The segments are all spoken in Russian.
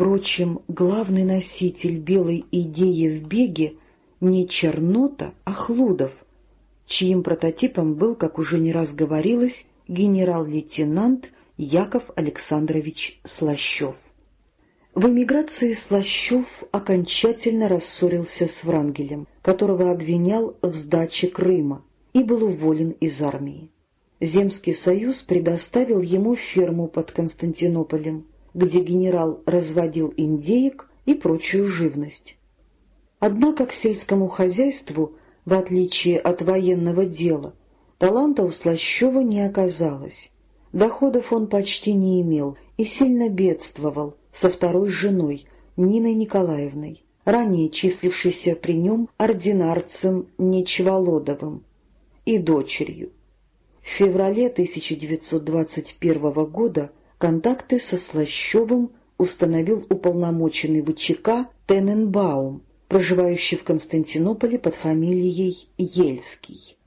Впрочем, главный носитель белой идеи в беге не Чернота, а Хлудов, чьим прототипом был, как уже не раз говорилось, генерал-лейтенант Яков Александрович Слащев. В эмиграции Слащев окончательно рассорился с Врангелем, которого обвинял в сдаче Крыма, и был уволен из армии. Земский союз предоставил ему ферму под Константинополем, где генерал разводил индеек и прочую живность. Однако к сельскому хозяйству, в отличие от военного дела, таланта у Слащева не оказалось. Доходов он почти не имел и сильно бедствовал со второй женой, Ниной Николаевной, ранее числившейся при нем ординарцем Нечволодовым, и дочерью. В феврале 1921 года контакты со Слащевым установил уполномоченный ВЧК Тененбаум, проживающий в Константинополе под фамилией Ельский.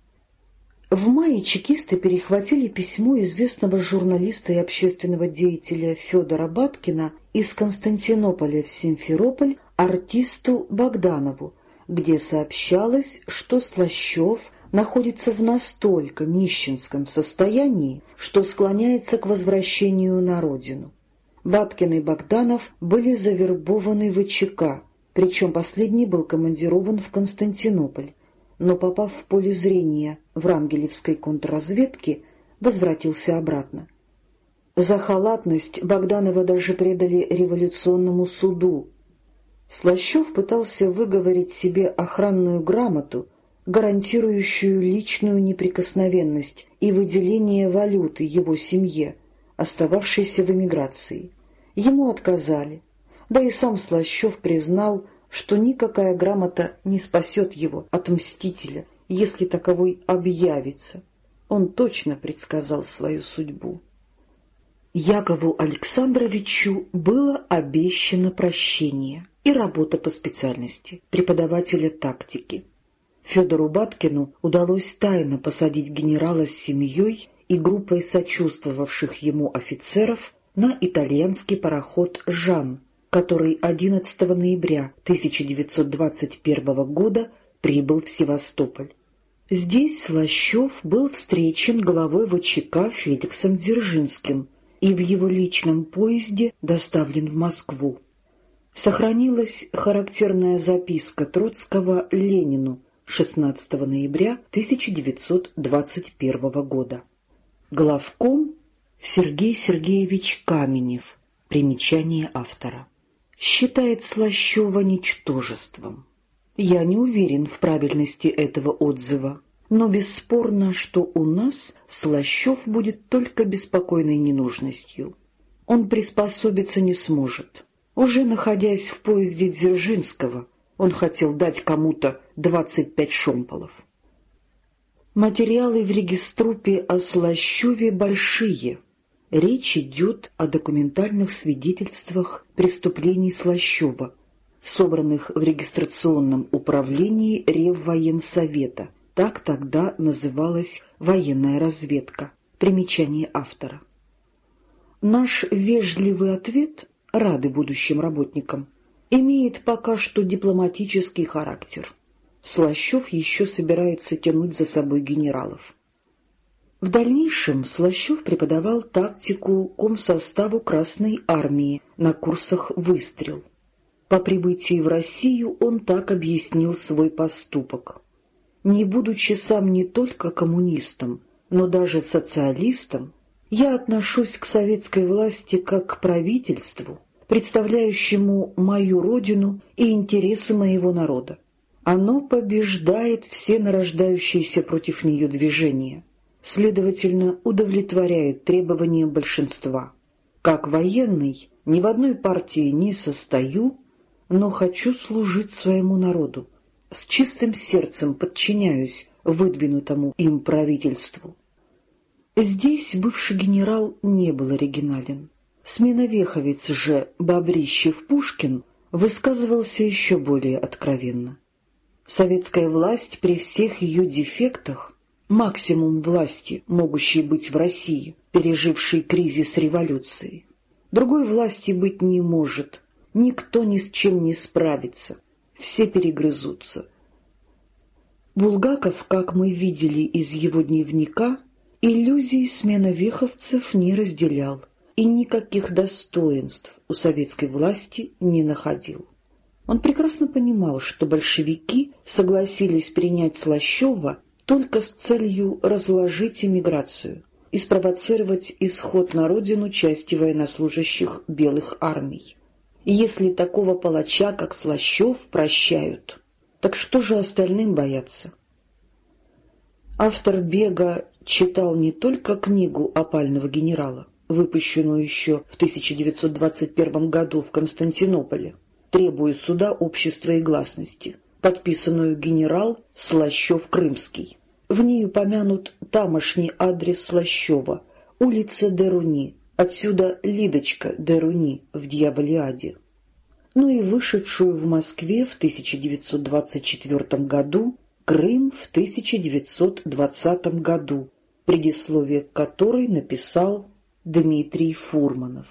В мае чекисты перехватили письмо известного журналиста и общественного деятеля Федора Баткина из Константинополя в Симферополь артисту Богданову, где сообщалось, что Слащев находится в настолько нищенском состоянии, что склоняется к возвращению на родину. Баткин и Богданов были завербованы в ИЧК, причем последний был командирован в Константинополь, но, попав в поле зрения врангелевской контрразведки, возвратился обратно. За халатность Богданова даже предали революционному суду. Слащев пытался выговорить себе охранную грамоту, гарантирующую личную неприкосновенность и выделение валюты его семье, остававшейся в эмиграции. Ему отказали, да и сам Слащев признал, что никакая грамота не спасет его от мстителя, если таковой объявится. Он точно предсказал свою судьбу. Якову Александровичу было обещано прощение и работа по специальности преподавателя тактики. Федору Баткину удалось тайно посадить генерала с семьей и группой сочувствовавших ему офицеров на итальянский пароход «Жан», который 11 ноября 1921 года прибыл в Севастополь. Здесь Слащев был встречен главой ВЧК Феликсом Дзержинским и в его личном поезде доставлен в Москву. Сохранилась характерная записка Троцкого Ленину 16 ноября 1921 года. Главком Сергей Сергеевич Каменев. Примечание автора считает Слащева ничтожеством. Я не уверен в правильности этого отзыва, но бесспорно, что у нас Слащев будет только беспокойной ненужностью. Он приспособиться не сможет. Уже находясь в поезде Дзержинского, он хотел дать кому-то двадцать пять шомполов. Материалы в региструпе о Слащеве большие — Речь идет о документальных свидетельствах преступлений Слащева, собранных в регистрационном управлении Реввоенсовета. Так тогда называлась военная разведка. Примечание автора. Наш вежливый ответ, рады будущим работникам, имеет пока что дипломатический характер. Слащев еще собирается тянуть за собой генералов. В дальнейшем Слащев преподавал тактику комсоставу Красной Армии на курсах «Выстрел». По прибытии в Россию он так объяснил свой поступок. Не будучи сам не только коммунистом, но даже социалистом, я отношусь к советской власти как к правительству, представляющему мою родину и интересы моего народа. Оно побеждает все нарождающиеся против нее движения следовательно, удовлетворяет требованиям большинства. Как военный ни в одной партии не состою, но хочу служить своему народу. С чистым сердцем подчиняюсь выдвинутому им правительству. Здесь бывший генерал не был оригинален. Сменовеховец же Бобрищев-Пушкин высказывался еще более откровенно. Советская власть при всех ее дефектах максимум власти, могущий быть в России, пережившей кризис революции. Другой власти быть не может, Никто ни с чем не справится, все перегрызутся. Булгаков, как мы видели из его дневника, иллюзий сменовеховцев не разделял и никаких достоинств у советской власти не находил. Он прекрасно понимал, что большевики согласились принять Слащева только с целью разложить иммиграцию и спровоцировать исход на родину части военнослужащих белых армий. И если такого палача, как Слащев, прощают, так что же остальным бояться? Автор «Бега» читал не только книгу опального генерала, выпущенную еще в 1921 году в Константинополе, требуя суда общества и гласности, подписанную генерал Слащев-Крымский. В ней упомянут тамошний адрес Слащева, улица Деруни, отсюда Лидочка Деруни в Дьяволиаде. Ну и вышедшую в Москве в 1924 году Крым в 1920 году, предисловие которой написал Дмитрий Фурманов.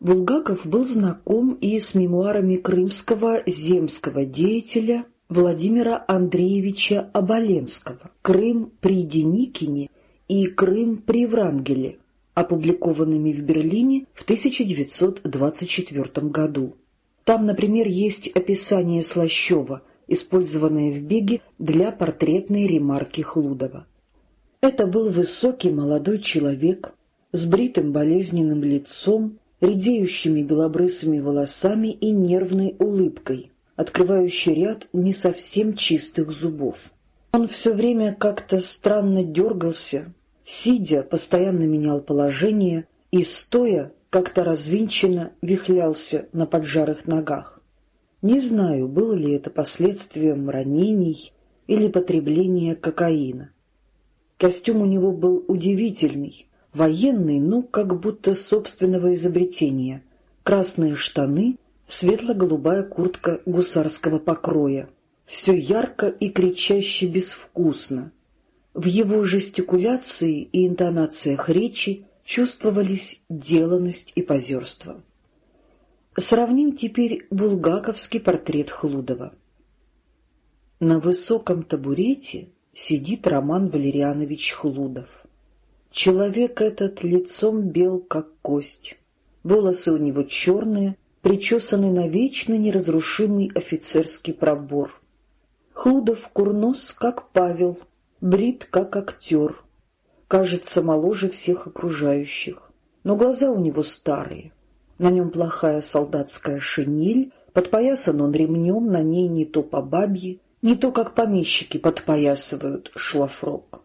Булгаков был знаком и с мемуарами крымского земского деятеля Владимира Андреевича Оболенского «Крым при Деникине» и «Крым при Врангеле», опубликованными в Берлине в 1924 году. Там, например, есть описание Слащева, использованное в «Беге» для портретной ремарки Хлудова. Это был высокий молодой человек с бритым болезненным лицом, редеющими белобрысыми волосами и нервной улыбкой, открывающей ряд не совсем чистых зубов. Он все время как-то странно дергался, сидя, постоянно менял положение и, стоя, как-то развинченно вихлялся на поджарых ногах. Не знаю, было ли это последствием ранений или потребления кокаина. Костюм у него был удивительный, Военный, ну, как будто собственного изобретения. Красные штаны, светло-голубая куртка гусарского покроя. Все ярко и кричаще безвкусно. В его жестикуляции и интонациях речи чувствовались деланность и позерство. Сравним теперь булгаковский портрет Хлудова. На высоком табурете сидит Роман Валерьянович Хлудов. Человек этот лицом бел, как кость. Волосы у него черные, причесаны на вечно неразрушимый офицерский пробор. Хлудов курнос, как Павел, брит, как актер. Кажется, моложе всех окружающих. Но глаза у него старые. На нем плохая солдатская шинель, подпоясан он ремнем, на ней не то по бабье, не то, как помещики подпоясывают шлафрок.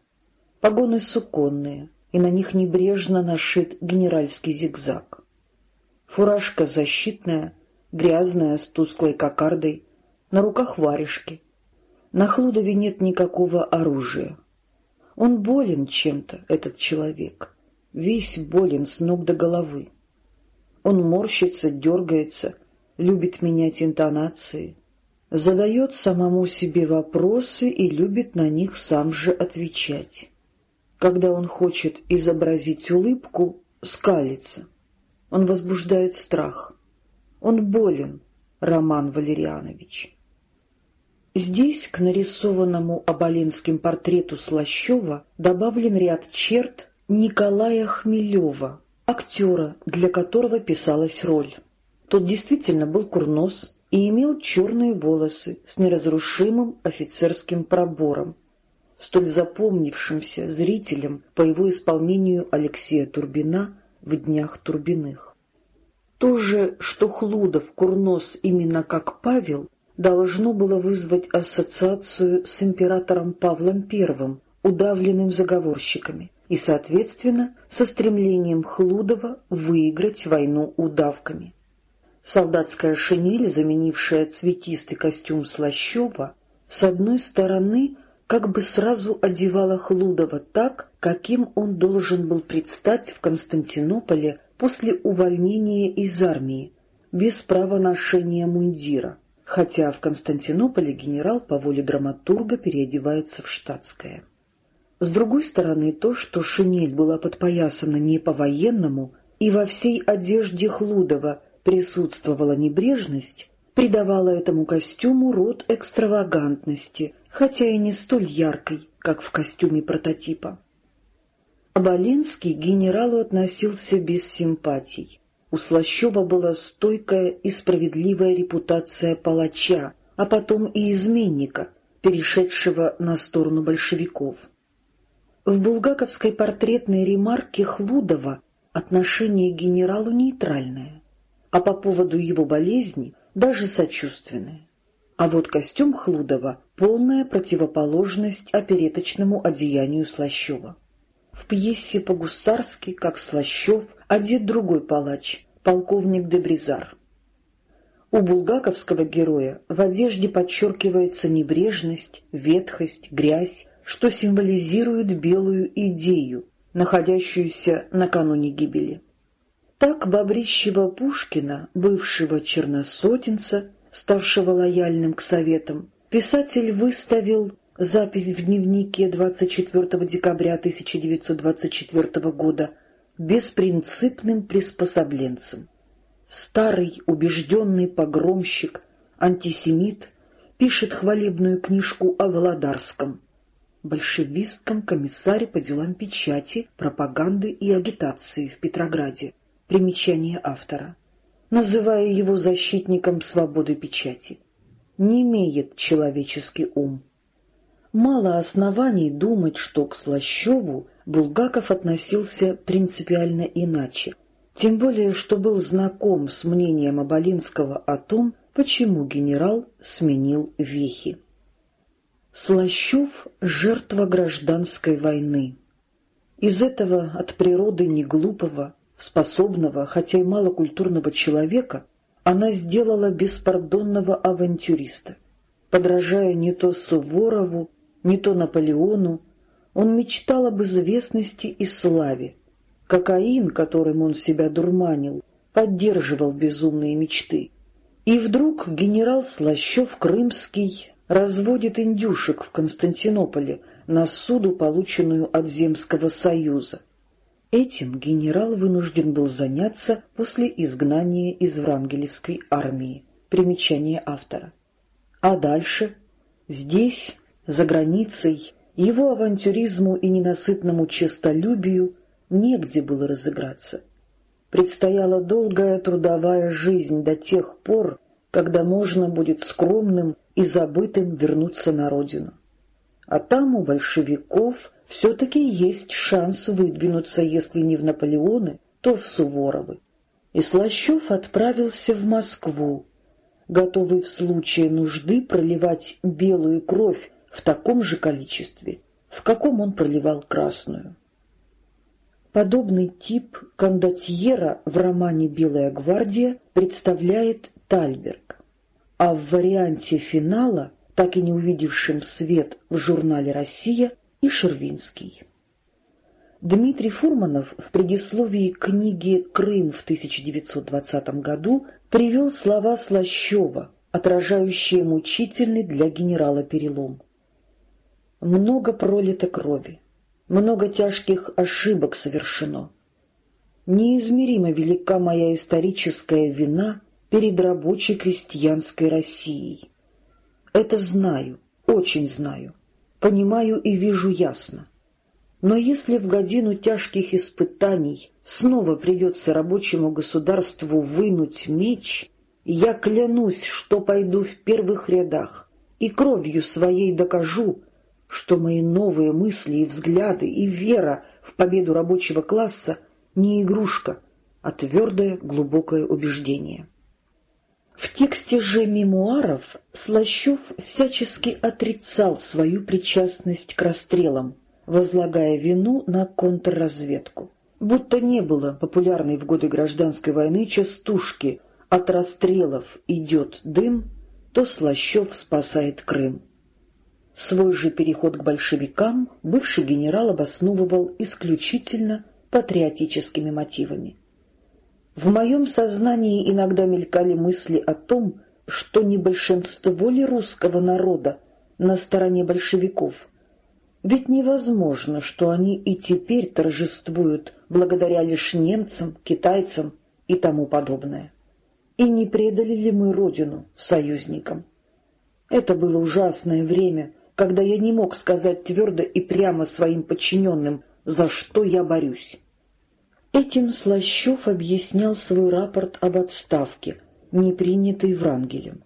Погоны суконные, и на них небрежно нашит генеральский зигзаг. Фуражка защитная, грязная, с тусклой кокардой, на руках варежки. На Хлудове нет никакого оружия. Он болен чем-то, этот человек, весь болен с ног до головы. Он морщится, дергается, любит менять интонации, задает самому себе вопросы и любит на них сам же отвечать. Когда он хочет изобразить улыбку, скалится. Он возбуждает страх. Он болен, Роман Валерьянович. Здесь к нарисованному Оболенским портрету Слащева добавлен ряд черт Николая Хмелева, актера, для которого писалась роль. Тот действительно был курнос и имел черные волосы с неразрушимым офицерским пробором, столь запомнившимся зрителям по его исполнению Алексея Турбина в «Днях Турбиных». То же, что Хлудов курнос именно как Павел, должно было вызвать ассоциацию с императором Павлом I, удавленным заговорщиками, и, соответственно, со стремлением Хлудова выиграть войну удавками. Солдатская шинель, заменившая цветистый костюм Слащева, с одной стороны как бы сразу одевала Хлудова так, каким он должен был предстать в Константинополе после увольнения из армии, без права ношения мундира, хотя в Константинополе генерал по воле драматурга переодевается в штатское. С другой стороны, то, что шинель была подпоясана не по-военному, и во всей одежде Хлудова присутствовала небрежность, придавала этому костюму род экстравагантности, хотя и не столь яркой, как в костюме прототипа. Оболенский к генералу относился без симпатий. У Слащева была стойкая и справедливая репутация палача, а потом и изменника, перешедшего на сторону большевиков. В булгаковской портретной ремарке Хлудова отношение к генералу нейтральное, а по поводу его болезни даже сочувственное. А вот костюм Хлудова — полная противоположность опереточному одеянию Слащева. В пьесе по-гусарски, как Слащев, одет другой палач, полковник Дебризар. У булгаковского героя в одежде подчеркивается небрежность, ветхость, грязь, что символизирует белую идею, находящуюся накануне гибели. Так Бобрищева Пушкина, бывшего черносотенца, ставшего лояльным к советам, писатель выставил запись в дневнике 24 декабря 1924 года беспринципным приспособленцем. Старый убежденный погромщик, антисемит, пишет хвалебную книжку о Володарском, большевистском комиссаре по делам печати, пропаганды и агитации в Петрограде. Примечание автора. Называя его защитником свободы печати. Не имеет человеческий ум. Мало оснований думать, что к Слащеву Булгаков относился принципиально иначе, тем более, что был знаком с мнением Абалинского о том, почему генерал сменил вехи. Слащев — жертва гражданской войны. Из этого от природы неглупого, способного, хотя и малокультурного человека она сделала беспардонного авантюриста. Подражая не то Суворову, не то Наполеону, он мечтал об известности и славе. Кокаин, которым он себя дурманил, поддерживал безумные мечты. И вдруг генерал Слащев-Крымский разводит индюшек в Константинополе на суду, полученную от Земского союза. Этим генерал вынужден был заняться после изгнания из Врангелевской армии. Примечание автора. А дальше? Здесь, за границей, его авантюризму и ненасытному честолюбию негде было разыграться. Предстояла долгая трудовая жизнь до тех пор, когда можно будет скромным и забытым вернуться на родину. А там у большевиков все-таки есть шанс выдвинуться, если не в Наполеоны, то в Суворовы. И Слащев отправился в Москву, готовый в случае нужды проливать белую кровь в таком же количестве, в каком он проливал красную. Подобный тип кондотьера в романе «Белая гвардия» представляет Тальберг, а в варианте финала, так и не увидевшим свет в журнале «Россия», и Шервинский. Дмитрий Фурманов в предисловии книги «Крым» в 1920 году привел слова Слащева, отражающие мучительный для генерала перелом много пролито крови, много тяжких ошибок совершено. Неизмеримо велика моя историческая вина перед рабочей крестьянской Россией. Это знаю, очень знаю, понимаю и вижу ясно. Но если в годину тяжких испытаний снова придется рабочему государству вынуть меч, я клянусь, что пойду в первых рядах и кровью своей докажу, что мои новые мысли и взгляды и вера в победу рабочего класса не игрушка, а твердое глубокое убеждение. В тексте же мемуаров Слащев всячески отрицал свою причастность к расстрелам, возлагая вину на контрразведку. Будто не было популярной в годы гражданской войны частушки «От расстрелов идет дым», то Слащев спасает Крым. Свой же переход к большевикам бывший генерал обосновывал исключительно патриотическими мотивами. В моем сознании иногда мелькали мысли о том, что не большинство ли русского народа на стороне большевиков. Ведь невозможно, что они и теперь торжествуют благодаря лишь немцам, китайцам и тому подобное. и не предали ли мы родину союзникам. Это было ужасное время, когда я не мог сказать твердо и прямо своим подчиненным, за что я борюсь. Этим Слащев объяснял свой рапорт об отставке, не принятый Врангелем.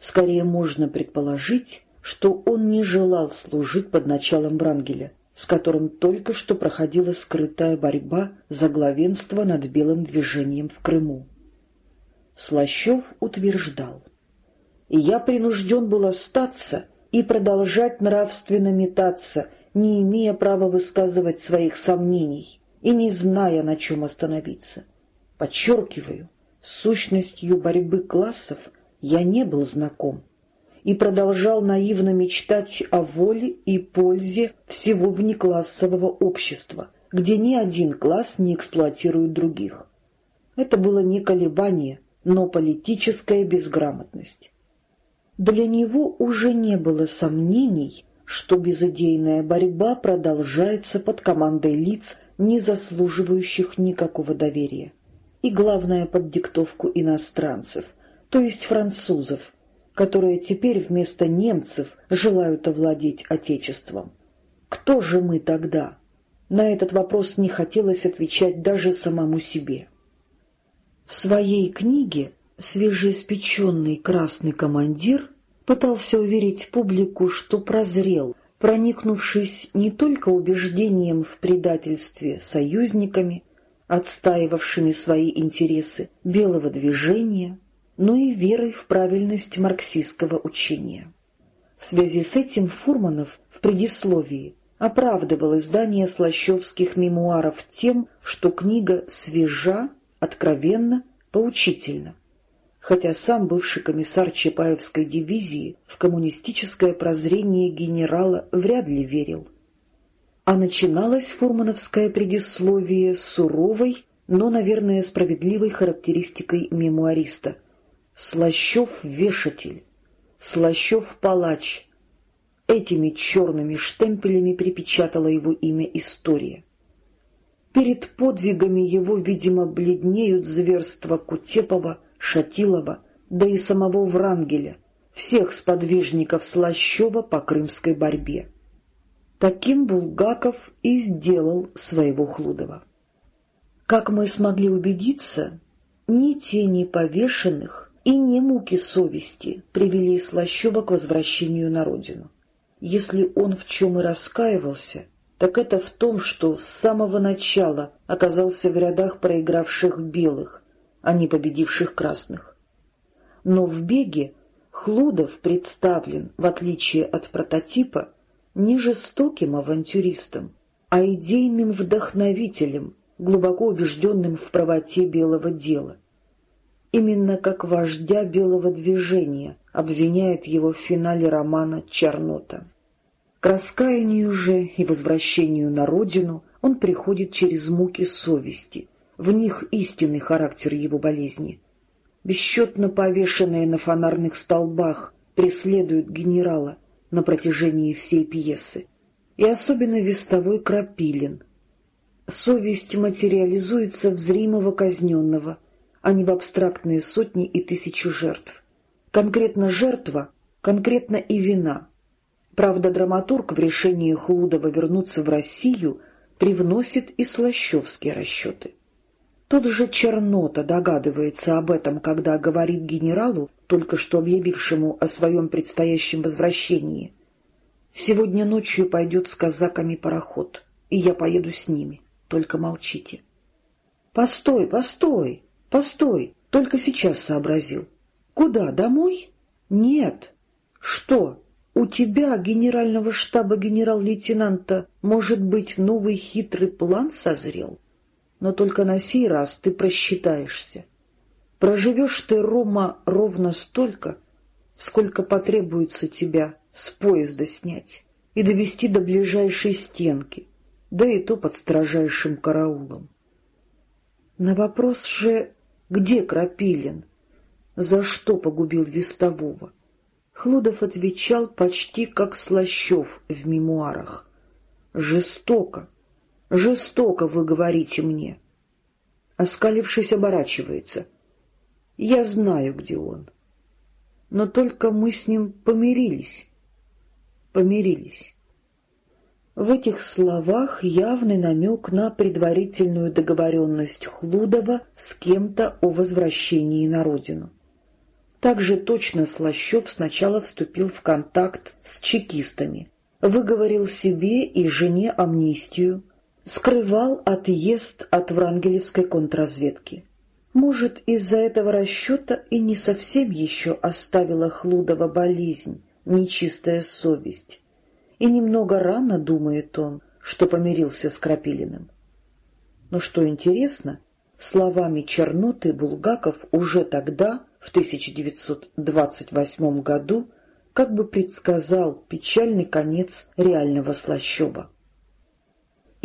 Скорее можно предположить, что он не желал служить под началом Врангеля, с которым только что проходила скрытая борьба за главенство над белым движением в Крыму. Слащев утверждал, «И я принужден был остаться и продолжать нравственно метаться, не имея права высказывать своих сомнений и не зная, на чем остановиться. Подчеркиваю, сущностью борьбы классов я не был знаком и продолжал наивно мечтать о воле и пользе всего внеклассового общества, где ни один класс не эксплуатирует других. Это было не колебание, но политическая безграмотность. Для него уже не было сомнений, что безыдейная борьба продолжается под командой лиц, не заслуживающих никакого доверия. И главное, под диктовку иностранцев, то есть французов, которые теперь вместо немцев желают овладеть Отечеством. Кто же мы тогда? На этот вопрос не хотелось отвечать даже самому себе. В своей книге свежеиспеченный красный командир пытался уверить публику, что прозрел, проникнувшись не только убеждением в предательстве союзниками, отстаивавшими свои интересы белого движения, но и верой в правильность марксистского учения. В связи с этим Фурманов в предисловии оправдывал издание слащевских мемуаров тем, что книга свежа, откровенна, поучительна хотя сам бывший комиссар Чапаевской дивизии в коммунистическое прозрение генерала вряд ли верил. А начиналось фурмановское предисловие суровой, но, наверное, справедливой характеристикой мемуариста. Слащев-вешатель, Слащев-палач. Этими черными штемпелями припечатала его имя история. Перед подвигами его, видимо, бледнеют зверства Кутепова, Шатилова, да и самого Врангеля, всех сподвижников Слащева по крымской борьбе. Таким Булгаков и сделал своего Хлудова. Как мы смогли убедиться, ни тени повешенных и ни муки совести привели Слащева к возвращению на родину. Если он в чем и раскаивался, так это в том, что с самого начала оказался в рядах проигравших белых, а не победивших красных. Но в беге Хлудов представлен, в отличие от прототипа, не жестоким авантюристом, а идейным вдохновителем, глубоко убежденным в правоте белого дела. Именно как вождя белого движения обвиняет его в финале романа «Чернота». К раскаянию же и возвращению на родину он приходит через муки совести, в них истинный характер его болезни. Бесчетно повешенные на фонарных столбах преследуют генерала на протяжении всей пьесы, и особенно вестовой Крапилин. Совесть материализуется в зримого казненного, а не в абстрактные сотни и тысячи жертв. Конкретно жертва, конкретно и вина. Правда, драматург в решении Хлудова вернуться в Россию привносит и слащевские расчеты. Тот же Чернота догадывается об этом, когда говорит генералу, только что объявившему о своем предстоящем возвращении. «Сегодня ночью пойдет с казаками пароход, и я поеду с ними. Только молчите». «Постой, постой, постой!» Только сейчас сообразил. «Куда, домой?» «Нет». «Что, у тебя, генерального штаба генерал-лейтенанта, может быть, новый хитрый план созрел?» Но только на сей раз ты просчитаешься. Проживешь ты, Рома, ровно столько, сколько потребуется тебя с поезда снять и довести до ближайшей стенки, да и то под строжайшим караулом. На вопрос же, где Крапилин, за что погубил Вестового, Хлудов отвечал почти как Слащев в мемуарах. Жестоко, Жестоко вы говорите мне. Оскалившись, оборачивается. Я знаю, где он. Но только мы с ним помирились. Помирились. В этих словах явный намек на предварительную договоренность Хлудова с кем-то о возвращении на родину. Также точно Слащев сначала вступил в контакт с чекистами, выговорил себе и жене амнистию, скрывал отъезд от врангелевской контрразведки. Может, из-за этого расчета и не совсем еще оставила Хлудова болезнь, нечистая совесть. И немного рано думает он, что помирился с Крапилиным. Но что интересно, словами Черноты Булгаков уже тогда, в 1928 году, как бы предсказал печальный конец реального Слащева.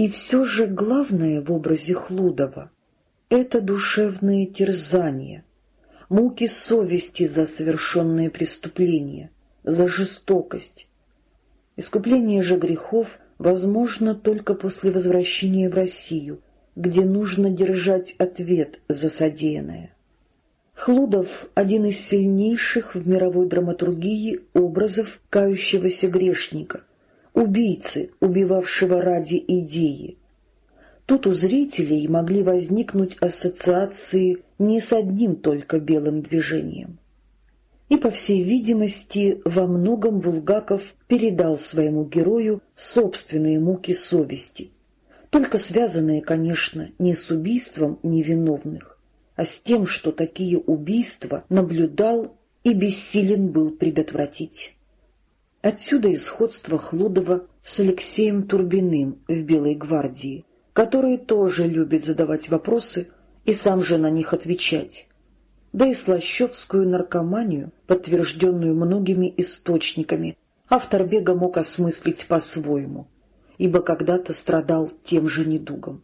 И все же главное в образе Хлудова — это душевные терзания, муки совести за совершенные преступления, за жестокость. Искупление же грехов возможно только после возвращения в Россию, где нужно держать ответ за содеянное. Хлудов — один из сильнейших в мировой драматургии образов кающегося грешника, убийцы, убивавшего ради идеи. Тут у зрителей могли возникнуть ассоциации не с одним только белым движением. И, по всей видимости, во многом Булгаков передал своему герою собственные муки совести, только связанные, конечно, не с убийством невиновных, а с тем, что такие убийства наблюдал и бессилен был предотвратить. Отсюда и сходство Хлудова с Алексеем Турбиным в «Белой гвардии», который тоже любит задавать вопросы и сам же на них отвечать. Да и слащевскую наркоманию, подтвержденную многими источниками, автор «Бега» мог осмыслить по-своему, ибо когда-то страдал тем же недугом.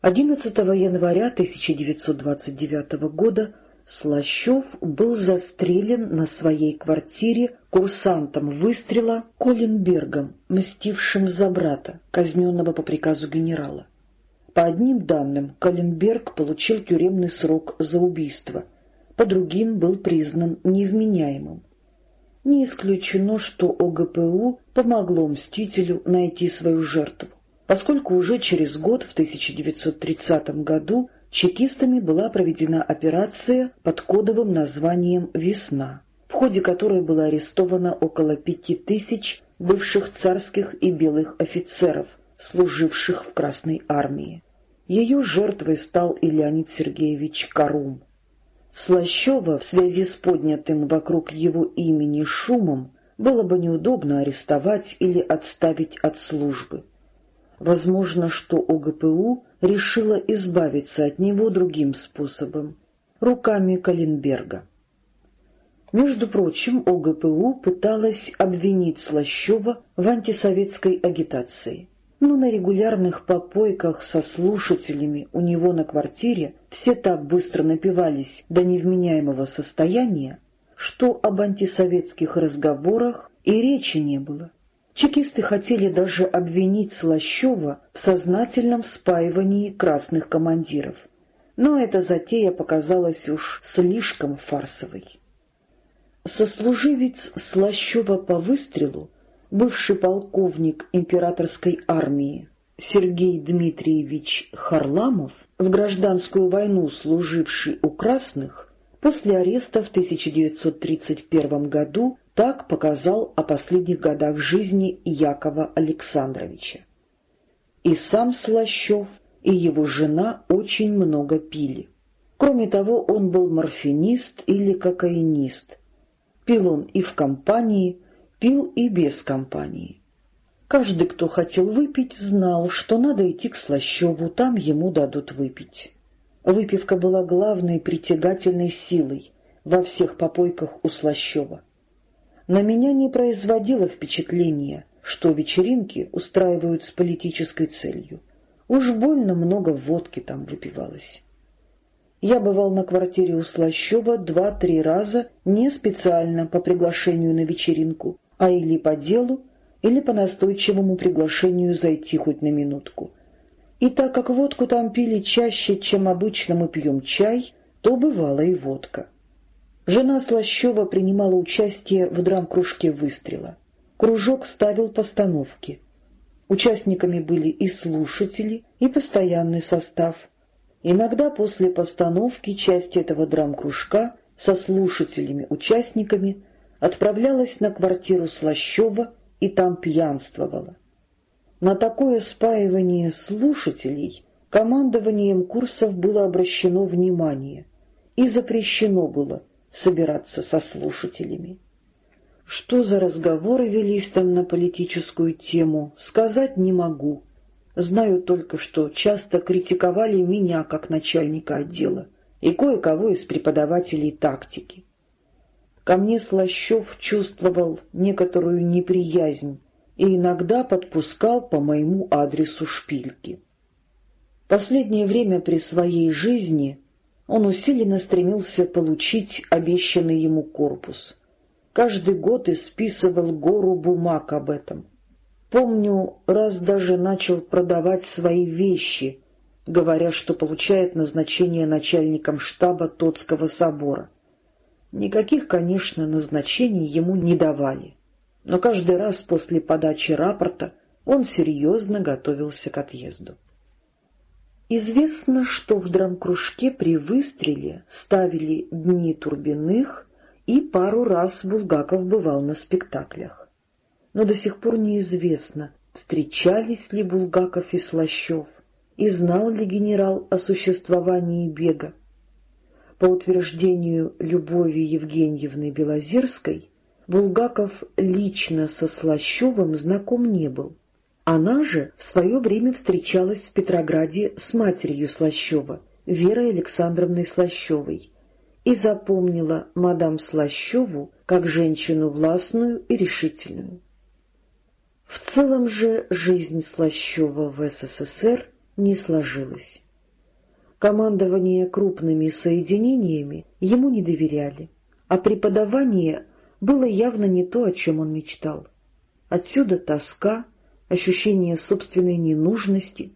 11 января 1929 года Слащев был застрелен на своей квартире курсантом выстрела Коленбергом, мстившим за брата, казненного по приказу генерала. По одним данным, Коленберг получил тюремный срок за убийство, по другим был признан невменяемым. Не исключено, что ОГПУ помогло мстителю найти свою жертву, поскольку уже через год, в 1930 году, чекистами была проведена операция под кодовым названием «Весна», в ходе которой было арестовано около пяти тысяч бывших царских и белых офицеров, служивших в Красной армии. Ее жертвой стал и Леонид Сергеевич Карум. Слащева в связи с поднятым вокруг его имени шумом было бы неудобно арестовать или отставить от службы. Возможно, что ОГПУ решила избавиться от него другим способом — руками Калинберга. Между прочим, ОГПУ пыталась обвинить Слащева в антисоветской агитации. Но на регулярных попойках со слушателями у него на квартире все так быстро напивались до невменяемого состояния, что об антисоветских разговорах и речи не было. Чекисты хотели даже обвинить Слащева в сознательном вспаивании красных командиров. Но эта затея показалась уж слишком фарсовой. Сослуживец Слащева по выстрелу, бывший полковник императорской армии Сергей Дмитриевич Харламов, в гражданскую войну служивший у красных, после ареста в 1931 году так показал о последних годах жизни Якова Александровича. И сам Слащев, и его жена очень много пили. Кроме того, он был морфинист или кокаинист. Пил он и в компании, пил и без компании. Каждый, кто хотел выпить, знал, что надо идти к Слащеву, там ему дадут выпить. Выпивка была главной притягательной силой во всех попойках у Слащева на меня не производило впечатления, что вечеринки устраивают с политической целью. Уж больно много водки там выпивалось. Я бывал на квартире у Слащева два-три раза не специально по приглашению на вечеринку, а или по делу, или по настойчивому приглашению зайти хоть на минутку. И так как водку там пили чаще, чем обычно мы пьем чай, то бывала и водка. Жена Слащева принимала участие в драм-кружке «Выстрела». Кружок ставил постановки. Участниками были и слушатели, и постоянный состав. Иногда после постановки часть этого драм-кружка со слушателями-участниками отправлялась на квартиру Слащева и там пьянствовала. На такое спаивание слушателей командованием курсов было обращено внимание и запрещено было собираться со слушателями. Что за разговоры велись там на политическую тему, сказать не могу. Знаю только, что часто критиковали меня как начальника отдела и кое-кого из преподавателей тактики. Ко мне Слащев чувствовал некоторую неприязнь и иногда подпускал по моему адресу шпильки. Последнее время при своей жизни он усиленно стремился получить обещанный ему корпус. Каждый год исписывал гору бумаг об этом. Помню, раз даже начал продавать свои вещи, говоря, что получает назначение начальником штаба Тотского собора. Никаких, конечно, назначений ему не давали, но каждый раз после подачи рапорта он серьезно готовился к отъезду. Известно, что в драмкружке при выстреле ставили дни Турбиных, и пару раз Булгаков бывал на спектаклях. Но до сих пор неизвестно, встречались ли Булгаков и Слащев, и знал ли генерал о существовании бега. По утверждению Любови Евгеньевны Белозерской, Булгаков лично со Слащевым знаком не был, она же в свое время встречалась в Петрограде с матерью Слащева, Верой Александровной Слащевой, и запомнила мадам Слащеву как женщину властную и решительную. В целом же жизнь Слащева в СССР не сложилась. Командование крупными соединениями ему не доверяли, а преподавание было явно не то, о чем он мечтал. Отсюда тоска, ощущение собственной ненужности.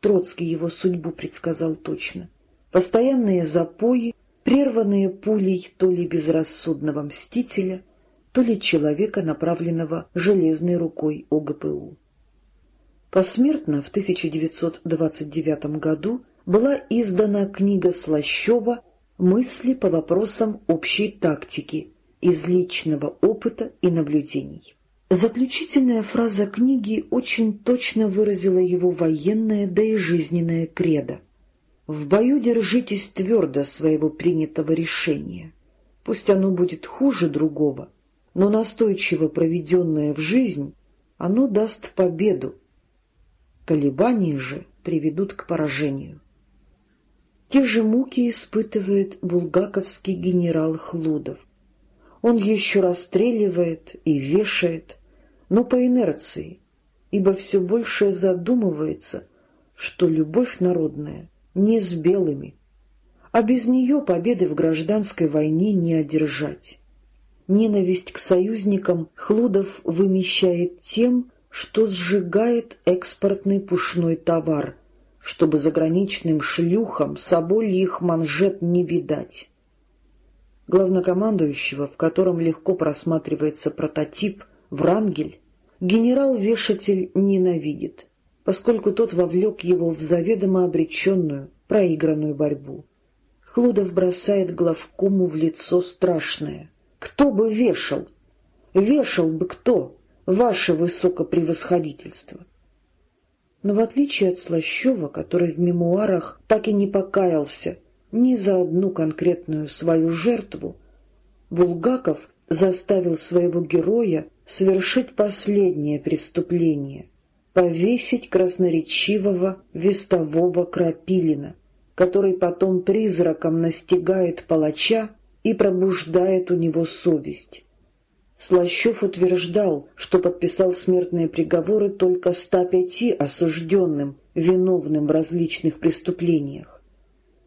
Троцкий его судьбу предсказал точно. Постоянные запои, прерванные пулей то ли безрассудного мстителя, то ли человека, направленного железной рукой ОГПУ. Посмертно в 1929 году была издана книга Слащева «Мысли по вопросам общей тактики» из личного опыта и наблюдений. Заключительная фраза книги очень точно выразила его военное, да и жизненное кредо. «В бою держитесь твердо своего принятого решения. Пусть оно будет хуже другого, но настойчиво проведенное в жизнь, оно даст победу. Колебания же приведут к поражению». Те же муки испытывает булгаковский генерал Хлудов. Он еще расстреливает и вешает, но по инерции, ибо все больше задумывается, что любовь народная не с белыми, а без нее победы в гражданской войне не одержать. Ненависть к союзникам Хлудов вымещает тем, что сжигает экспортный пушной товар, чтобы заграничным шлюхам собольих манжет не видать. Главнокомандующего, в котором легко просматривается прототип Врангель генерал-вешатель ненавидит, поскольку тот вовлек его в заведомо обреченную, проигранную борьбу. Хлудов бросает главкому в лицо страшное. «Кто бы вешал? Вешал бы кто? Ваше высокопревосходительство!» Но в отличие от Слащева, который в мемуарах так и не покаялся ни за одну конкретную свою жертву, Булгаков заставил своего героя совершить последнее преступление — повесить красноречивого вестового Крапилина, который потом призраком настигает палача и пробуждает у него совесть. Слащев утверждал, что подписал смертные приговоры только 105 осужденным, виновным в различных преступлениях.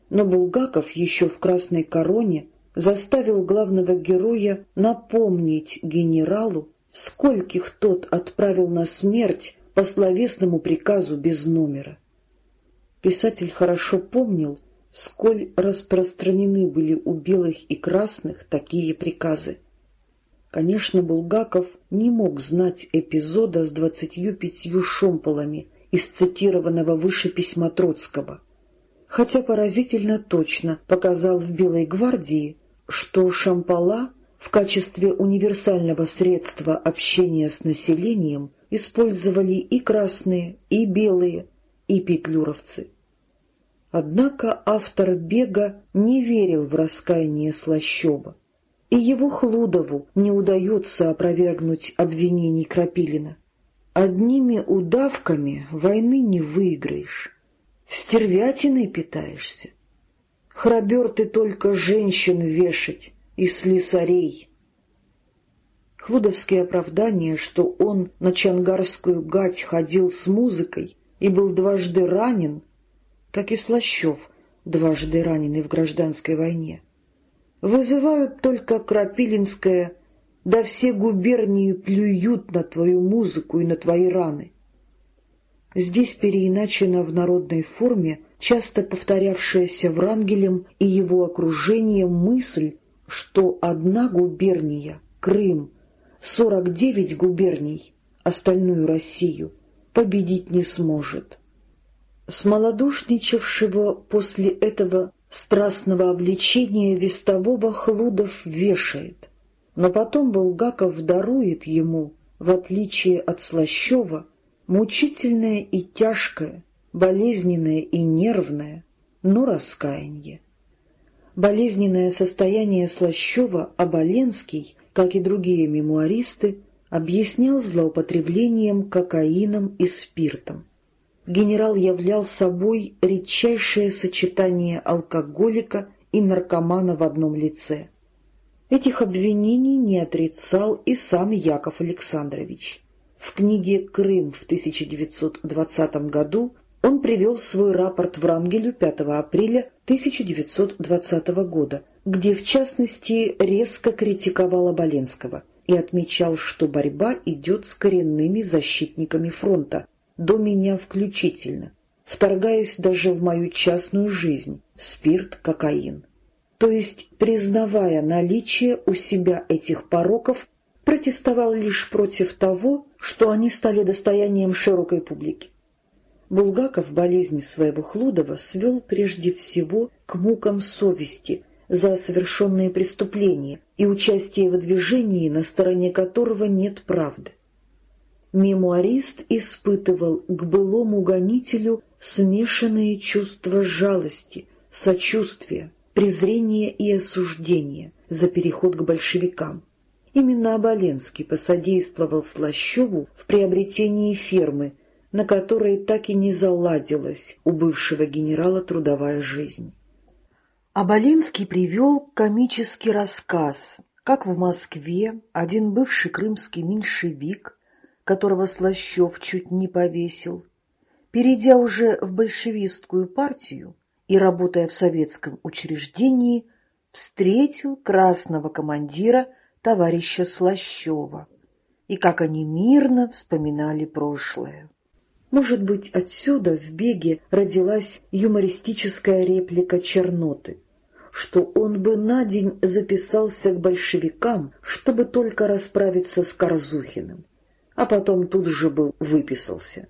Но Булгаков еще в «Красной короне» заставил главного героя напомнить генералу, скольких тот отправил на смерть по словесному приказу без номера. Писатель хорошо помнил, сколь распространены были у белых и красных такие приказы. Конечно, Булгаков не мог знать эпизода с двадцатью пятью шомполами из цитированного выше письма Троцкого, хотя поразительно точно показал в «Белой гвардии», что шампала в качестве универсального средства общения с населением использовали и красные, и белые, и петлюровцы. Однако автор «Бега» не верил в раскаяние Слащева, и его Хлудову не удается опровергнуть обвинений Крапилина. Одними удавками войны не выиграешь, стервятиной питаешься. Храбер ты только женщин вешать и слесарей. Хлудовские оправдания, что он на Чангарскую гать ходил с музыкой и был дважды ранен, как и Слащев, дважды раненый в гражданской войне, вызывают только Крапилинское «да все губернии плюют на твою музыку и на твои раны». Здесь переиначена в народной форме часто повторявшаяся Врангелем и его окружением мысль, что одна губерния, Крым, сорок девять губерний, остальную Россию, победить не сможет. Смолодушничавшего после этого страстного обличения вестового Хлудов вешает, но потом Булгаков дарует ему, в отличие от Слащева, мучительное и тяжкое, болезненное и нервное, но раскаяние. Болезненное состояние Слащева Оболенский, как и другие мемуаристы, объяснял злоупотреблением кокаином и спиртом генерал являл собой редчайшее сочетание алкоголика и наркомана в одном лице. Этих обвинений не отрицал и сам Яков Александрович. В книге «Крым» в 1920 году он привел свой рапорт Врангелю 5 апреля 1920 года, где в частности резко критиковал Оболенского и отмечал, что борьба идет с коренными защитниками фронта, до меня включительно, вторгаясь даже в мою частную жизнь, спирт, кокаин. То есть, признавая наличие у себя этих пороков, протестовал лишь против того, что они стали достоянием широкой публики. Булгаков болезнь своего Хлудова свел прежде всего к мукам совести за совершенные преступления и участие в движении, на стороне которого нет правды мемуарист испытывал к былому гонителю смешанные чувства жалости, сочувствия, презрения и осуждения за переход к большевикам. Именно Оболенский посодействовал Слащеву в приобретении фермы, на которой так и не заладилась у бывшего генерала трудовая жизнь. Оболенский привел комический рассказ, как в Москве один бывший крымский меньшевик которого Слащев чуть не повесил, перейдя уже в большевистскую партию и работая в советском учреждении, встретил красного командира товарища Слащева, и как они мирно вспоминали прошлое. Может быть, отсюда в беге родилась юмористическая реплика Черноты, что он бы на день записался к большевикам, чтобы только расправиться с Корзухиным а потом тут же бы выписался.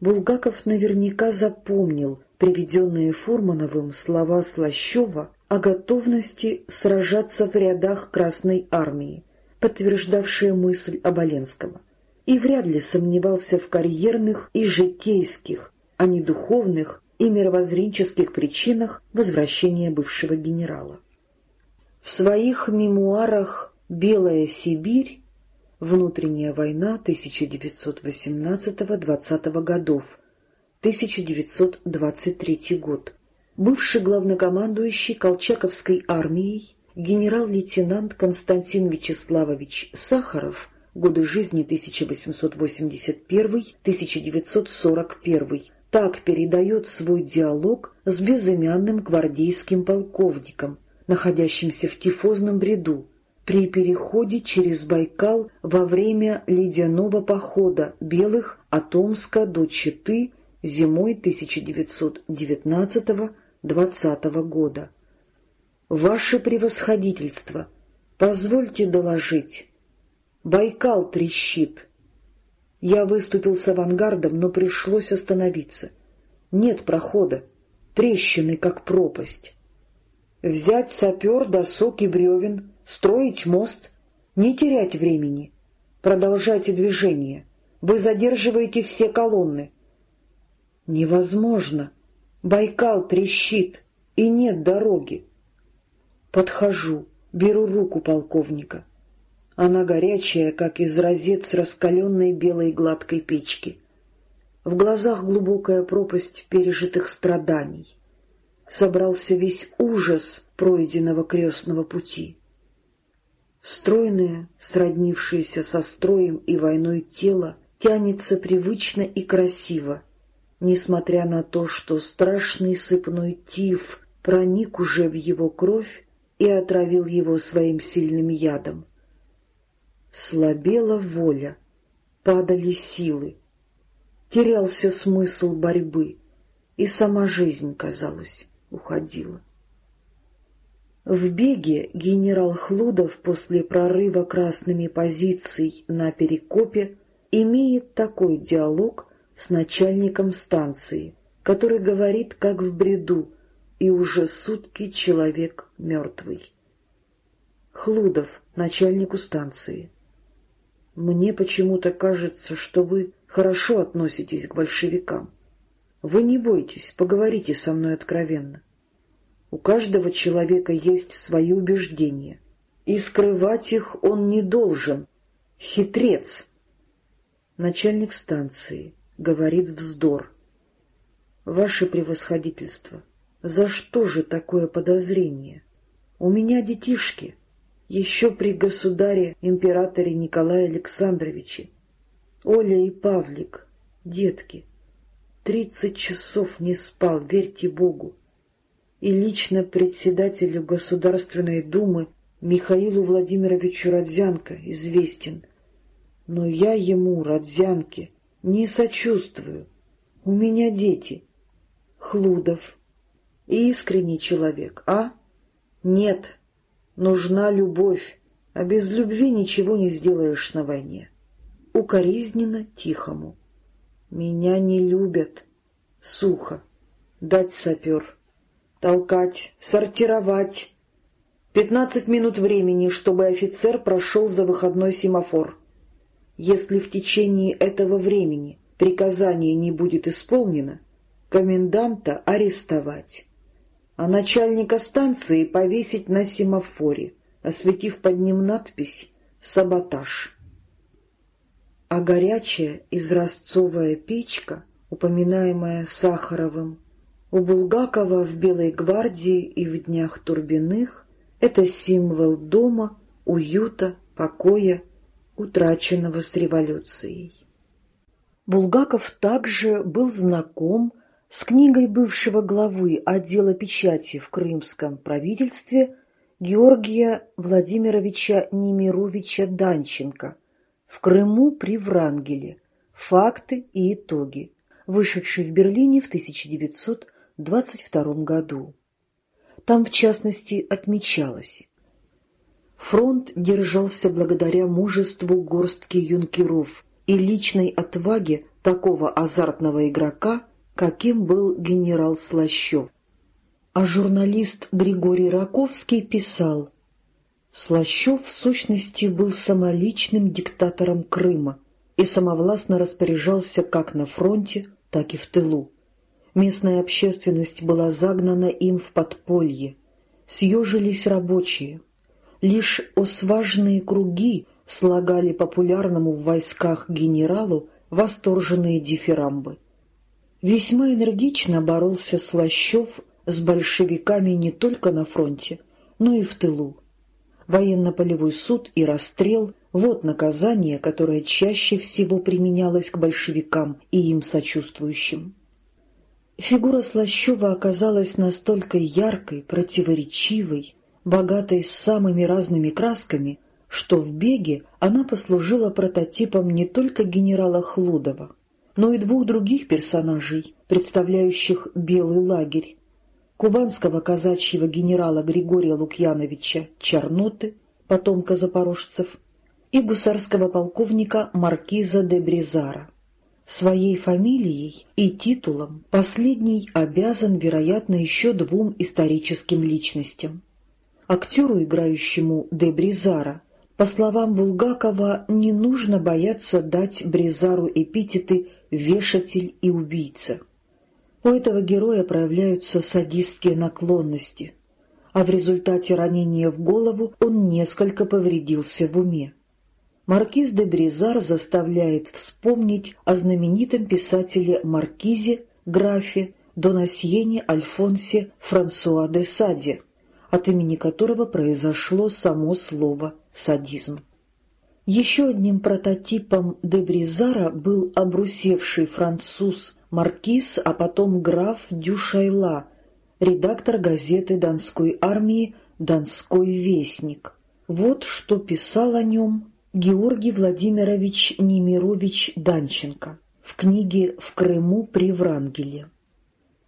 Булгаков наверняка запомнил приведенные Фурмановым слова Слащева о готовности сражаться в рядах Красной Армии, подтверждавшие мысль Оболенского, и вряд ли сомневался в карьерных и житейских, а не духовных и мировоззренческих причинах возвращения бывшего генерала. В своих мемуарах «Белая Сибирь» Внутренняя война 1918-20 годов. 1923 год. Бывший главнокомандующий Колчаковской армией генерал-лейтенант Константин Вячеславович Сахаров, годы жизни 1881-1941, так передает свой диалог с безымянным гвардейским полковником, находящимся в тифозном бреду, при переходе через Байкал во время ледяного похода белых от Омска до Читы зимой 1919-20 двадцатого года. Ваше превосходительство, позвольте доложить. Байкал трещит. Я выступил с авангардом, но пришлось остановиться. Нет прохода, трещины, как пропасть. Взять сапер, досок и бревен, строить мост, не терять времени. Продолжайте движение. Вы задерживаете все колонны. Невозможно. Байкал трещит, и нет дороги. Подхожу, беру руку полковника. Она горячая, как из розец раскаленной белой гладкой печки. В глазах глубокая пропасть пережитых страданий. Собрался весь ужас пройденного крестного пути. Стройное, сроднившееся со строем и войной тело, тянется привычно и красиво, несмотря на то, что страшный сыпной тиф проник уже в его кровь и отравил его своим сильным ядом. Слабела воля, падали силы, терялся смысл борьбы, и сама жизнь, казалось, уходила. В беге генерал Хлудов после прорыва красными позиций на Перекопе имеет такой диалог с начальником станции, который говорит, как в бреду, и уже сутки человек мертвый. Хлудов, начальнику станции. Мне почему-то кажется, что вы хорошо относитесь к большевикам. Вы не бойтесь, поговорите со мной откровенно. У каждого человека есть свои убеждения, и скрывать их он не должен. Хитрец. Начальник станции говорит вздор. Ваше превосходительство, за что же такое подозрение? У меня детишки, еще при государе-императоре Николае Александровиче. Оля и Павлик, детки, тридцать часов не спал, верьте Богу и лично председателю Государственной Думы Михаилу Владимировичу Родзянко известен. Но я ему, Родзянке, не сочувствую. У меня дети. Хлудов. Искренний человек, а? Нет. Нужна любовь, а без любви ничего не сделаешь на войне. Укоризненно Тихому. Меня не любят. Сухо. Дать сапер толкать, сортировать. Пятнадцать минут времени, чтобы офицер прошел за выходной семафор. Если в течение этого времени приказание не будет исполнено, коменданта арестовать, а начальника станции повесить на семафоре, осветив под ним надпись «Саботаж». А горячая изразцовая печка, упоминаемая Сахаровым, у Булгакова в «Белой гвардии» и в «Днях Турбиных» это символ дома, уюта, покоя, утраченного с революцией. Булгаков также был знаком с книгой бывшего главы отдела печати в крымском правительстве Георгия Владимировича Немировича Данченко «В Крыму при Врангеле. Факты и итоги», вышедший в Берлине в 1900 22 году. Там, в частности, отмечалось. Фронт держался благодаря мужеству горстки юнкеров и личной отваге такого азартного игрока, каким был генерал Слащев. А журналист Григорий Раковский писал, Слащев в сущности был самоличным диктатором Крыма и самовластно распоряжался как на фронте, так и в тылу. Местная общественность была загнана им в подполье. Съежились рабочие. Лишь осважные круги слагали популярному в войсках генералу восторженные дифирамбы. Весьма энергично боролся Слащев с большевиками не только на фронте, но и в тылу. Военно-полевой суд и расстрел — вот наказание, которое чаще всего применялось к большевикам и им сочувствующим. Фигура Слащева оказалась настолько яркой, противоречивой, богатой самыми разными красками, что в беге она послужила прототипом не только генерала Хлудова, но и двух других персонажей, представляющих белый лагерь — кубанского казачьего генерала Григория Лукьяновича Черноты, потомка запорожцев, и гусарского полковника Маркиза де Бризара. Своей фамилией и титулом последний обязан, вероятно, еще двум историческим личностям. Актеру, играющему де Бризара, по словам Булгакова, не нужно бояться дать Бризару эпитеты «вешатель» и «убийца». У этого героя проявляются садистские наклонности, а в результате ранения в голову он несколько повредился в уме. Маркиз де Бризар заставляет вспомнить о знаменитом писателе Маркизе, графе, Донасьене Альфонсе Франсуа де Саде, от имени которого произошло само слово «садизм». Еще одним прототипом де Бризара был обрусевший француз Маркиз, а потом граф Дюшайла, редактор газеты Донской армии «Донской вестник». Вот что писал о нем Георгий Владимирович Немирович Данченко в книге «В Крыму при Врангеле».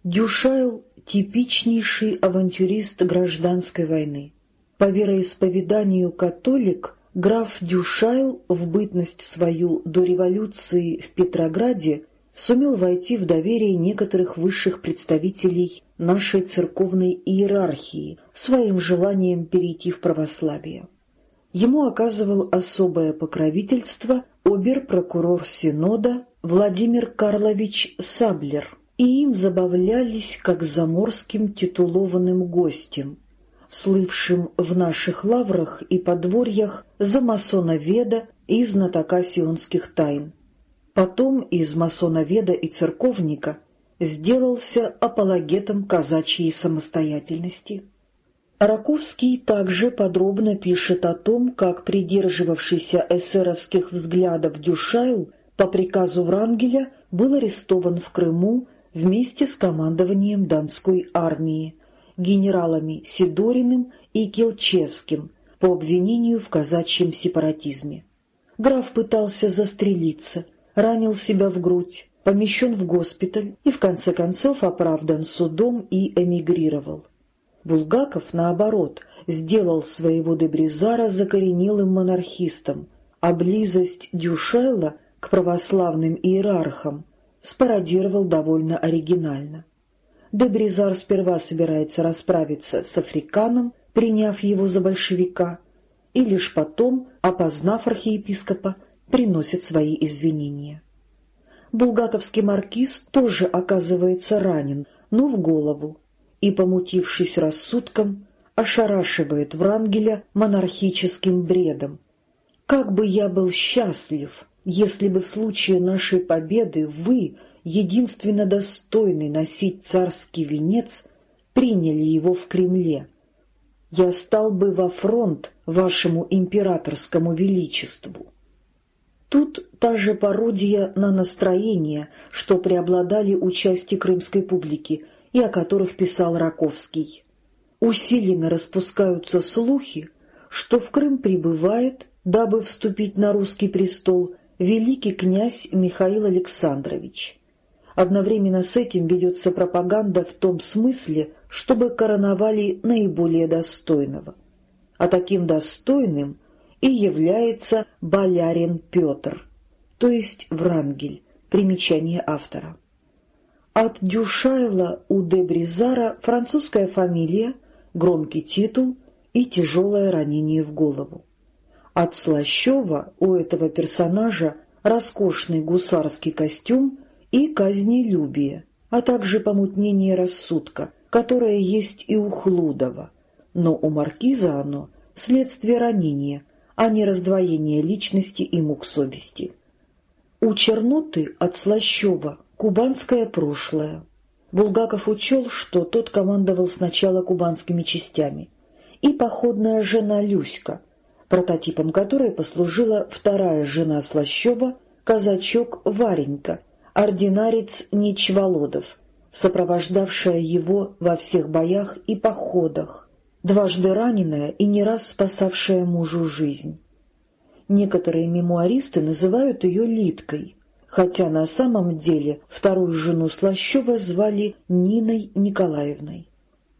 Дюшайл типичнейший авантюрист гражданской войны. По вероисповеданию католик, граф Дюшайл в бытность свою до революции в Петрограде сумел войти в доверие некоторых высших представителей нашей церковной иерархии своим желанием перейти в православие. Ему оказывал особое покровительство обер-прокурор Синода Владимир Карлович Саблер, и им забавлялись как заморским титулованным гостем, слывшим в наших лаврах и подворьях за масоноведа и знатока сионских тайн. Потом из масоноведа и церковника сделался апологетом казачьей самостоятельности. Раковский также подробно пишет о том, как придерживавшийся эсеровских взглядов Дюшайл по приказу Врангеля был арестован в Крыму вместе с командованием Донской армии, генералами Сидориным и Келчевским по обвинению в казачьем сепаратизме. Граф пытался застрелиться, ранил себя в грудь, помещен в госпиталь и в конце концов оправдан судом и эмигрировал. Булгаков, наоборот, сделал своего Дебризара закоренелым монархистом, а близость Дюшелла к православным иерархам спародировал довольно оригинально. Дебризар сперва собирается расправиться с Африканом, приняв его за большевика, и лишь потом, опознав архиепископа, приносит свои извинения. Булгаковский маркиз тоже оказывается ранен, но в голову, и, помутившись рассудком, ошарашивает Врангеля монархическим бредом. «Как бы я был счастлив, если бы в случае нашей победы вы, единственно достойный носить царский венец, приняли его в Кремле. Я стал бы во фронт вашему императорскому величеству». Тут та же пародия на настроение, что преобладали у части крымской публики — и о которых писал Раковский. Усиленно распускаются слухи, что в Крым прибывает, дабы вступить на русский престол, великий князь Михаил Александрович. Одновременно с этим ведется пропаганда в том смысле, чтобы короновали наиболее достойного. А таким достойным и является болярин Петр, то есть Врангель, примечание автора. От Дюшайла у де Бризара французская фамилия, громкий титул и тяжелое ранение в голову. От Слащева у этого персонажа роскошный гусарский костюм и казнелюбие, а также помутнение рассудка, которое есть и у Хлудова, но у маркиза оно — следствие ранения, а не раздвоение личности и мук совести. У Черноты от Слащева Кубанское прошлое. Булгаков учел, что тот командовал сначала кубанскими частями, и походная жена Люська, прототипом которой послужила вторая жена Слащева, казачок Варенька, ординарец Ничволодов, сопровождавшая его во всех боях и походах, дважды раненая и не раз спасавшая мужу жизнь. Некоторые мемуаристы называют ее Литкой, хотя на самом деле вторую жену Слащева звали Ниной Николаевной.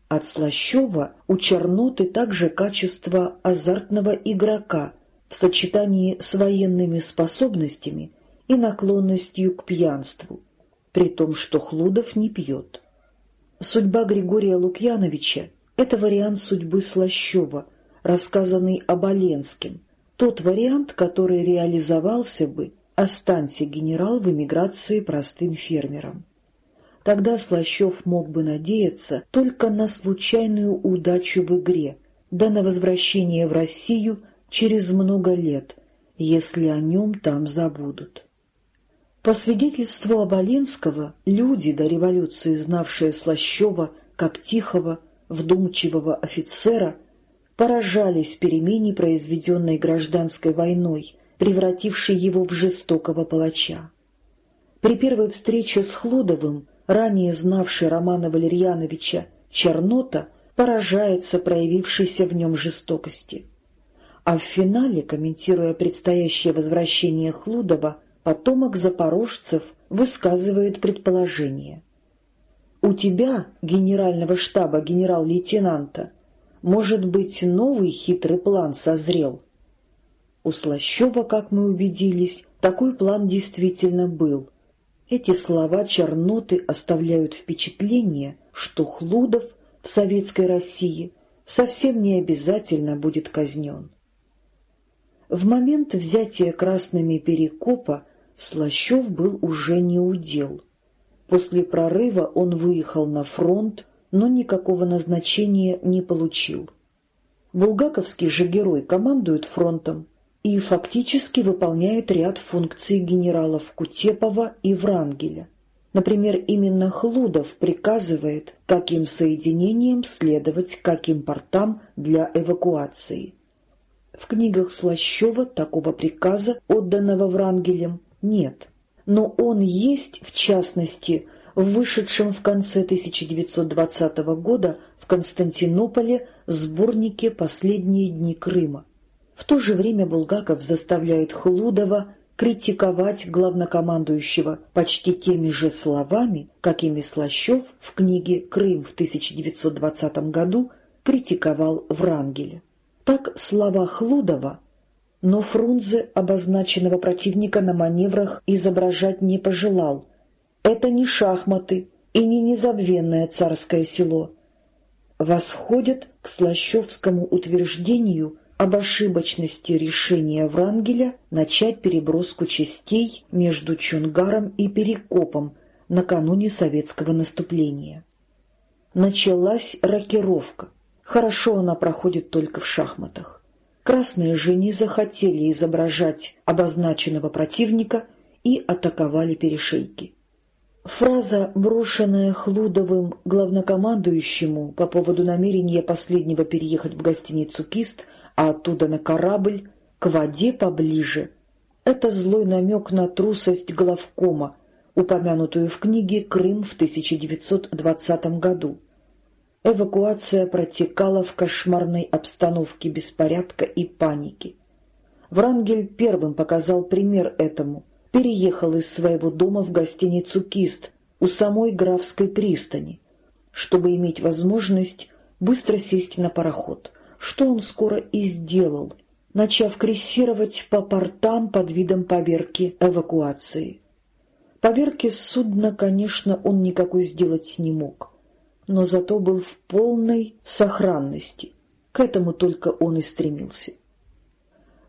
От Слащева у Черноты также качество азартного игрока в сочетании с военными способностями и наклонностью к пьянству, при том, что Хлудов не пьет. Судьба Григория Лукьяновича — это вариант судьбы Слащева, рассказанный Оболенским, тот вариант, который реализовался бы, останься генерал в эмиграции простым фермером. Тогда Слащев мог бы надеяться только на случайную удачу в игре, да на возвращение в Россию через много лет, если о нем там забудут. По свидетельству Оболенского, люди до революции, знавшие Слащева как тихого, вдумчивого офицера, поражались перемене, произведенной гражданской войной, превратившей его в жестокого палача. При первой встрече с Хлудовым ранее знавший Романа Валерьяновича Чернота, поражается проявившейся в нем жестокости. А в финале, комментируя предстоящее возвращение Хлудова, потомок запорожцев высказывает предположение. «У тебя, генерального штаба генерал-лейтенанта, может быть, новый хитрый план созрел?» У Слащева, как мы убедились, такой план действительно был — эти слова черноты оставляют впечатление, что Хлудов в советской России совсем не обязательно будет казнен. В момент взятия красными Перекопа Слащев был уже не удел. После прорыва он выехал на фронт, но никакого назначения не получил. Булгаковский же герой командует фронтом, и фактически выполняет ряд функций генералов Кутепова и Врангеля. Например, именно Хлудов приказывает, каким соединениям следовать каким портам для эвакуации. В книгах Слащева такого приказа, отданного Врангелем, нет. Но он есть, в частности, в вышедшем в конце 1920 года в Константинополе сборнике «Последние дни Крыма». В то же время Булгаков заставляет Хлудова критиковать главнокомандующего почти теми же словами, какими Слащев в книге «Крым» в 1920 году критиковал Врангеля. Так слова Хлудова, но Фрунзе обозначенного противника на маневрах изображать не пожелал. Это не шахматы и не незабвенное царское село. Восходят к слащевскому утверждению – об ошибочности решения Врангеля начать переброску частей между Чунгаром и Перекопом накануне советского наступления. Началась рокировка. Хорошо она проходит только в шахматах. Красные же не захотели изображать обозначенного противника и атаковали перешейки. Фраза, брошенная Хлудовым главнокомандующему по поводу намерения последнего переехать в гостиницу «Кист», а оттуда на корабль, к воде поближе. Это злой намек на трусость главкома, упомянутую в книге «Крым» в 1920 году. Эвакуация протекала в кошмарной обстановке беспорядка и паники. Врангель первым показал пример этому, переехал из своего дома в гостиницу «Кист» у самой Графской пристани, чтобы иметь возможность быстро сесть на пароход что он скоро и сделал, начав крейсировать по портам под видом поверки эвакуации. Поверки судна, конечно, он никакой сделать не мог, но зато был в полной сохранности. К этому только он и стремился.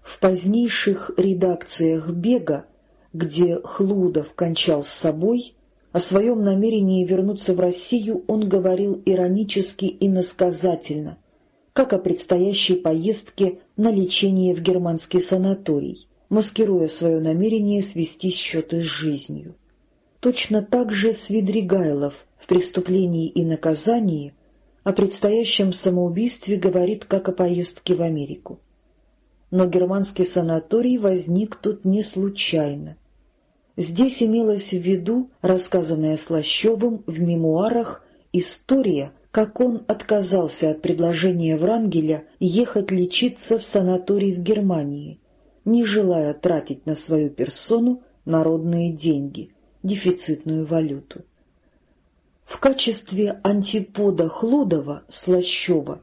В позднейших редакциях «Бега», где Хлудов кончал с собой, о своем намерении вернуться в Россию он говорил иронически и насказательно, как о предстоящей поездке на лечение в германский санаторий, маскируя свое намерение свести счеты с жизнью. Точно так же Свидригайлов в «Преступлении и наказании» о предстоящем самоубийстве говорит как о поездке в Америку. Но германский санаторий возник тут не случайно. Здесь имелась в виду рассказанная Слащевым в мемуарах история как он отказался от предложения Врангеля ехать лечиться в санаторий в Германии, не желая тратить на свою персону народные деньги, дефицитную валюту. В качестве антипода Хлудова, Слащева,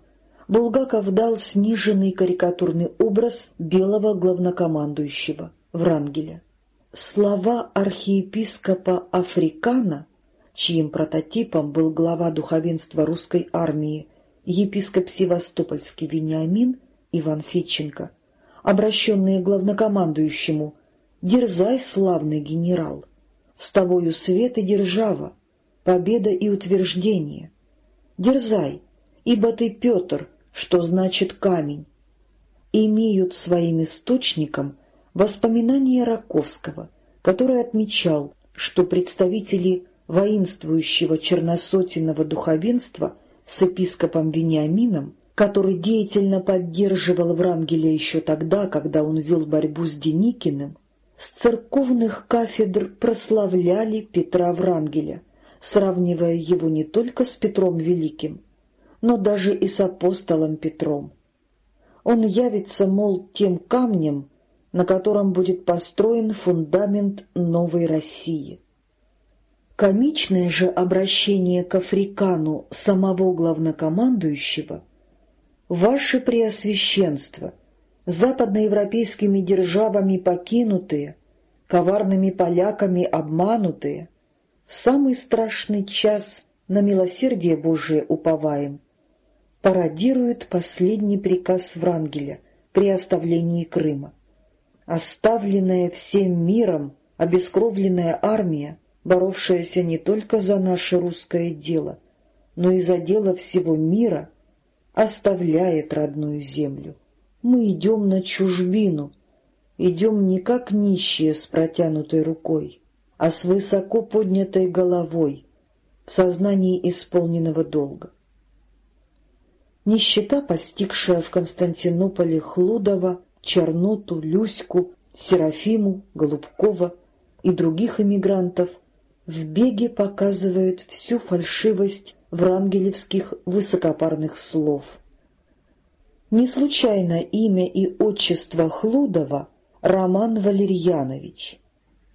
Булгаков дал сниженный карикатурный образ белого главнокомандующего, Врангеля. Слова архиепископа Африкана, чьим прототипом был глава духовенства русской армии, епископ Севастопольский Вениамин Иван Федченко, обращенные главнокомандующему «Дерзай, славный генерал! С тобою свет и держава, победа и утверждение! Дерзай, ибо ты Петр, что значит камень!» имеют своим источником воспоминания Раковского, который отмечал, что представители воинствующего черносотенного духовенства с епископом Вениамином, который деятельно поддерживал Врангеля еще тогда, когда он вел борьбу с Деникиным, с церковных кафедр прославляли Петра Врангеля, сравнивая его не только с Петром Великим, но даже и с апостолом Петром. Он явится, мол, тем камнем, на котором будет построен фундамент новой России. Комичное же обращение к Африкану самого главнокомандующего «Ваше Преосвященство, западноевропейскими державами покинутые, коварными поляками обманутые, в самый страшный час на милосердие Божие уповаем», пародирует последний приказ Врангеля при оставлении Крыма. Оставленная всем миром, обескровленная армия, боровшаяся не только за наше русское дело, но и за дело всего мира, оставляет родную землю. Мы идем на чужбину, идем не как нищие с протянутой рукой, а с высоко поднятой головой, в сознании исполненного долга. Нищета, постигшая в Константинополе Хлудова, Черноту, Люську, Серафиму, Голубкова и других эмигрантов, в беге показывает всю фальшивость врангелевских высокопарных слов. Не случайно имя и отчество Хлудова — Роман Валерьянович.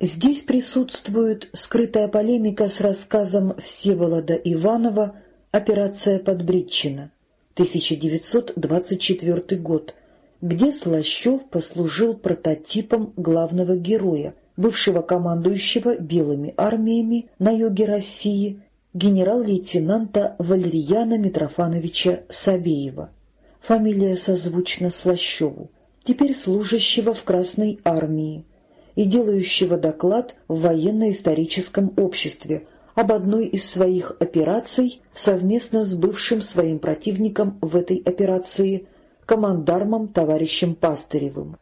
Здесь присутствует скрытая полемика с рассказом Всеволода Иванова «Операция Подбритчина», 1924 год, где Слащев послужил прототипом главного героя, бывшего командующего белыми армиями на юге России, генерал-лейтенанта Валерьяна Митрофановича Савеева, фамилия созвучна Слащеву, теперь служащего в Красной армии и делающего доклад в военно-историческом обществе об одной из своих операций совместно с бывшим своим противником в этой операции – командармом товарищем Пастыревым.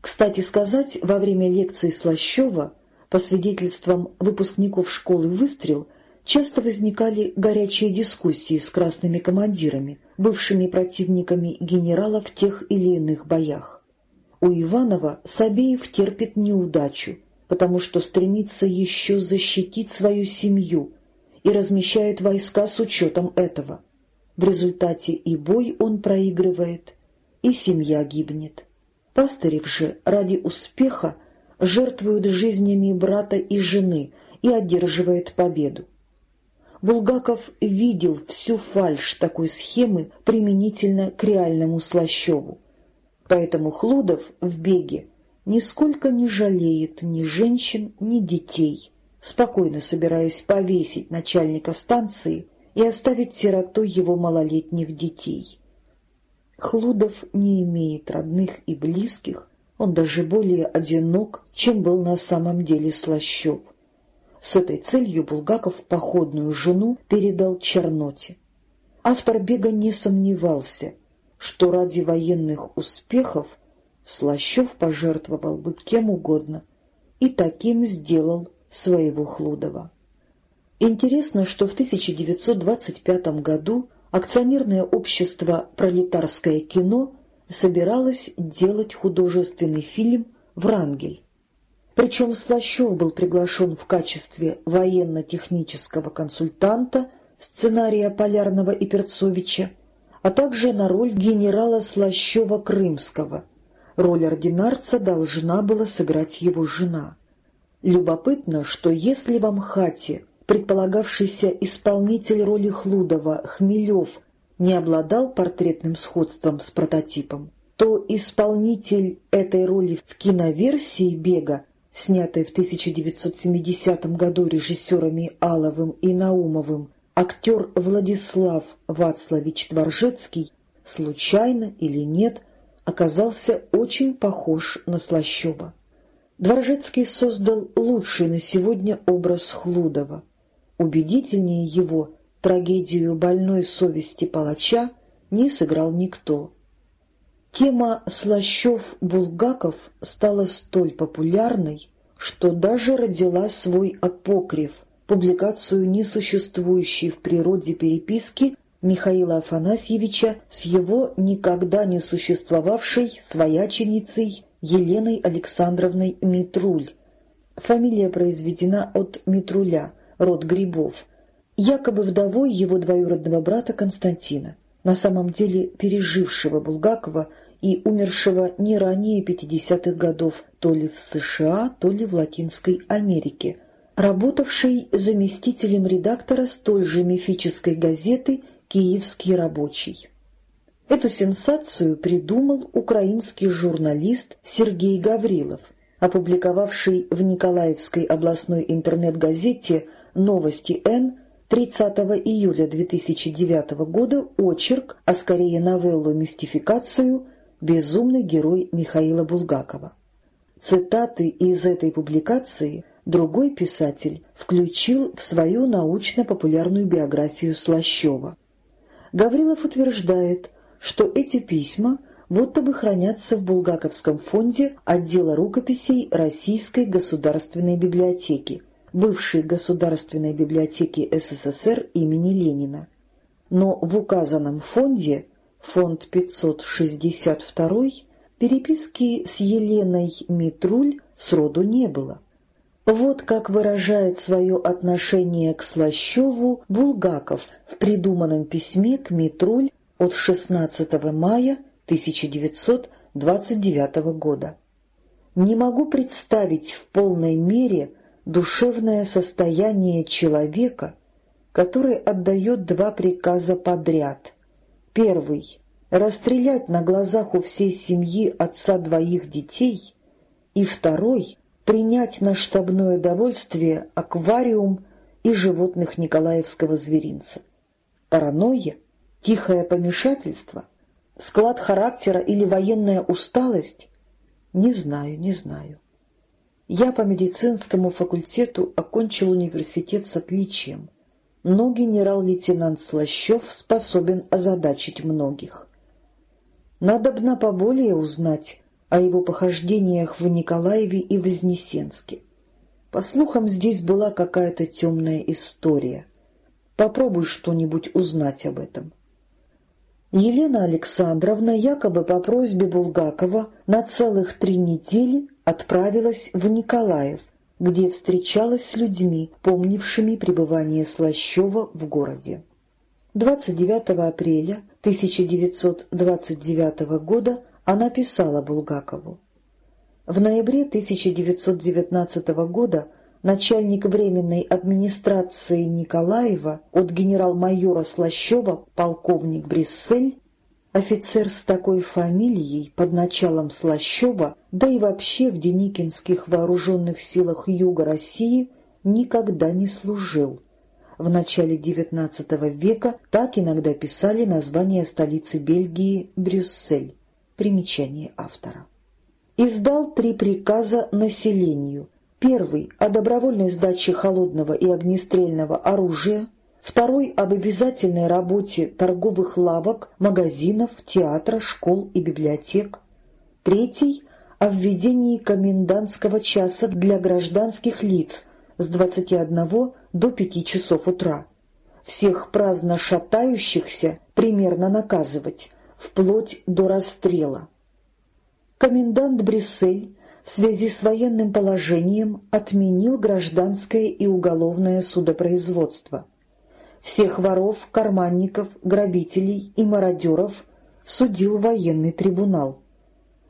Кстати сказать, во время лекции Слащева, по свидетельствам выпускников школы «Выстрел», часто возникали горячие дискуссии с красными командирами, бывшими противниками генерала в тех или иных боях. У Иванова Сабеев терпит неудачу, потому что стремится еще защитить свою семью и размещает войска с учетом этого. В результате и бой он проигрывает, и семья гибнет. Пастырев же ради успеха жертвует жизнями брата и жены и одерживает победу. Булгаков видел всю фальшь такой схемы применительно к реальному Слащеву. Поэтому Хлудов в беге нисколько не жалеет ни женщин, ни детей, спокойно собираясь повесить начальника станции и оставить сиротой его малолетних детей. Хлудов не имеет родных и близких, он даже более одинок, чем был на самом деле Слащев. С этой целью Булгаков походную жену передал Черноте. Автор «Бега» не сомневался, что ради военных успехов Слащев пожертвовал бы кем угодно, и таким сделал своего Хлудова. Интересно, что в 1925 году акционерное общество «Пролетарское кино» собиралось делать художественный фильм «Врангель». Причем Слащев был приглашен в качестве военно-технического консультанта сценария Полярного и Перцовича, а также на роль генерала Слащева-Крымского. Роль ординарца должна была сыграть его жена. Любопытно, что если в Амхате предполагавшийся исполнитель роли Хлудова Хмелев не обладал портретным сходством с прототипом, то исполнитель этой роли в киноверсии «Бега», снятой в 1970 году режиссерами Аловым и Наумовым, актер Владислав Вацлавич Дворжецкий, случайно или нет, оказался очень похож на Слащева. Дворжецкий создал лучший на сегодня образ Хлудова. Убедительнее его трагедию больной совести палача не сыграл никто. Тема Слащев-Булгаков стала столь популярной, что даже родила свой апокриф, публикацию несуществующей в природе переписки Михаила Афанасьевича с его никогда не существовавшей свояченицей Еленой Александровной Митруль. Фамилия произведена от Митруля, род грибов, якобы вдовой его двоюродного брата Константина, на самом деле пережившего Булгакова и умершего не ранее 50-х годов то ли в США, то ли в Латинской Америке, работавший заместителем редактора столь же мифической газеты «Киевский рабочий». Эту сенсацию придумал украинский журналист Сергей Гаврилов, опубликовавший в Николаевской областной интернет-газете «Новости Н» 30 июля 2009 года очерк, а скорее новеллу-мистификацию «Безумный герой Михаила Булгакова». Цитаты из этой публикации другой писатель включил в свою научно-популярную биографию Слащева. Гаврилов утверждает, что эти письма будто бы хранятся в Булгаковском фонде отдела рукописей Российской государственной библиотеки, бывшей Государственной библиотеки СССР имени Ленина. Но в указанном фонде, фонд 562, переписки с Еленой Митруль сроду не было. Вот как выражает свое отношение к Слащеву Булгаков в придуманном письме к Митруль от 16 мая 1929 года. «Не могу представить в полной мере душевное состояние человека, который отдает два приказа подряд. Первый — расстрелять на глазах у всей семьи отца двоих детей, и второй принять на штабное довольствие аквариум и животных Николаевского зверинца. Паранойя, тихое помешательство, склад характера или военная усталость? Не знаю, не знаю. Я по медицинскому факультету окончил университет с отличием, но генерал-лейтенант Слащев способен озадачить многих. Надобно поболее узнать, о его похождениях в Николаеве и Вознесенске. По слухам, здесь была какая-то темная история. Попробуй что-нибудь узнать об этом. Елена Александровна якобы по просьбе Булгакова на целых три недели отправилась в Николаев, где встречалась с людьми, помнившими пребывание Слащева в городе. 29 апреля 1929 года она писала Булгакову. В ноябре 1919 года начальник Временной администрации Николаева от генерал-майора Слащева полковник Бриссель, офицер с такой фамилией под началом Слащева, да и вообще в Деникинских вооруженных силах Юга России никогда не служил. В начале XIX века так иногда писали название столицы Бельгии Брюссель. Примечание автора. Издал три приказа населению. Первый — о добровольной сдаче холодного и огнестрельного оружия. Второй — об обязательной работе торговых лавок, магазинов, театра, школ и библиотек. Третий — о введении комендантского часа для гражданских лиц с 21 до 5 часов утра. Всех праздно шатающихся примерно наказывать, вплоть до расстрела. Комендант Брюссель в связи с военным положением отменил гражданское и уголовное судопроизводство. Всех воров, карманников, грабителей и мародеров судил военный трибунал.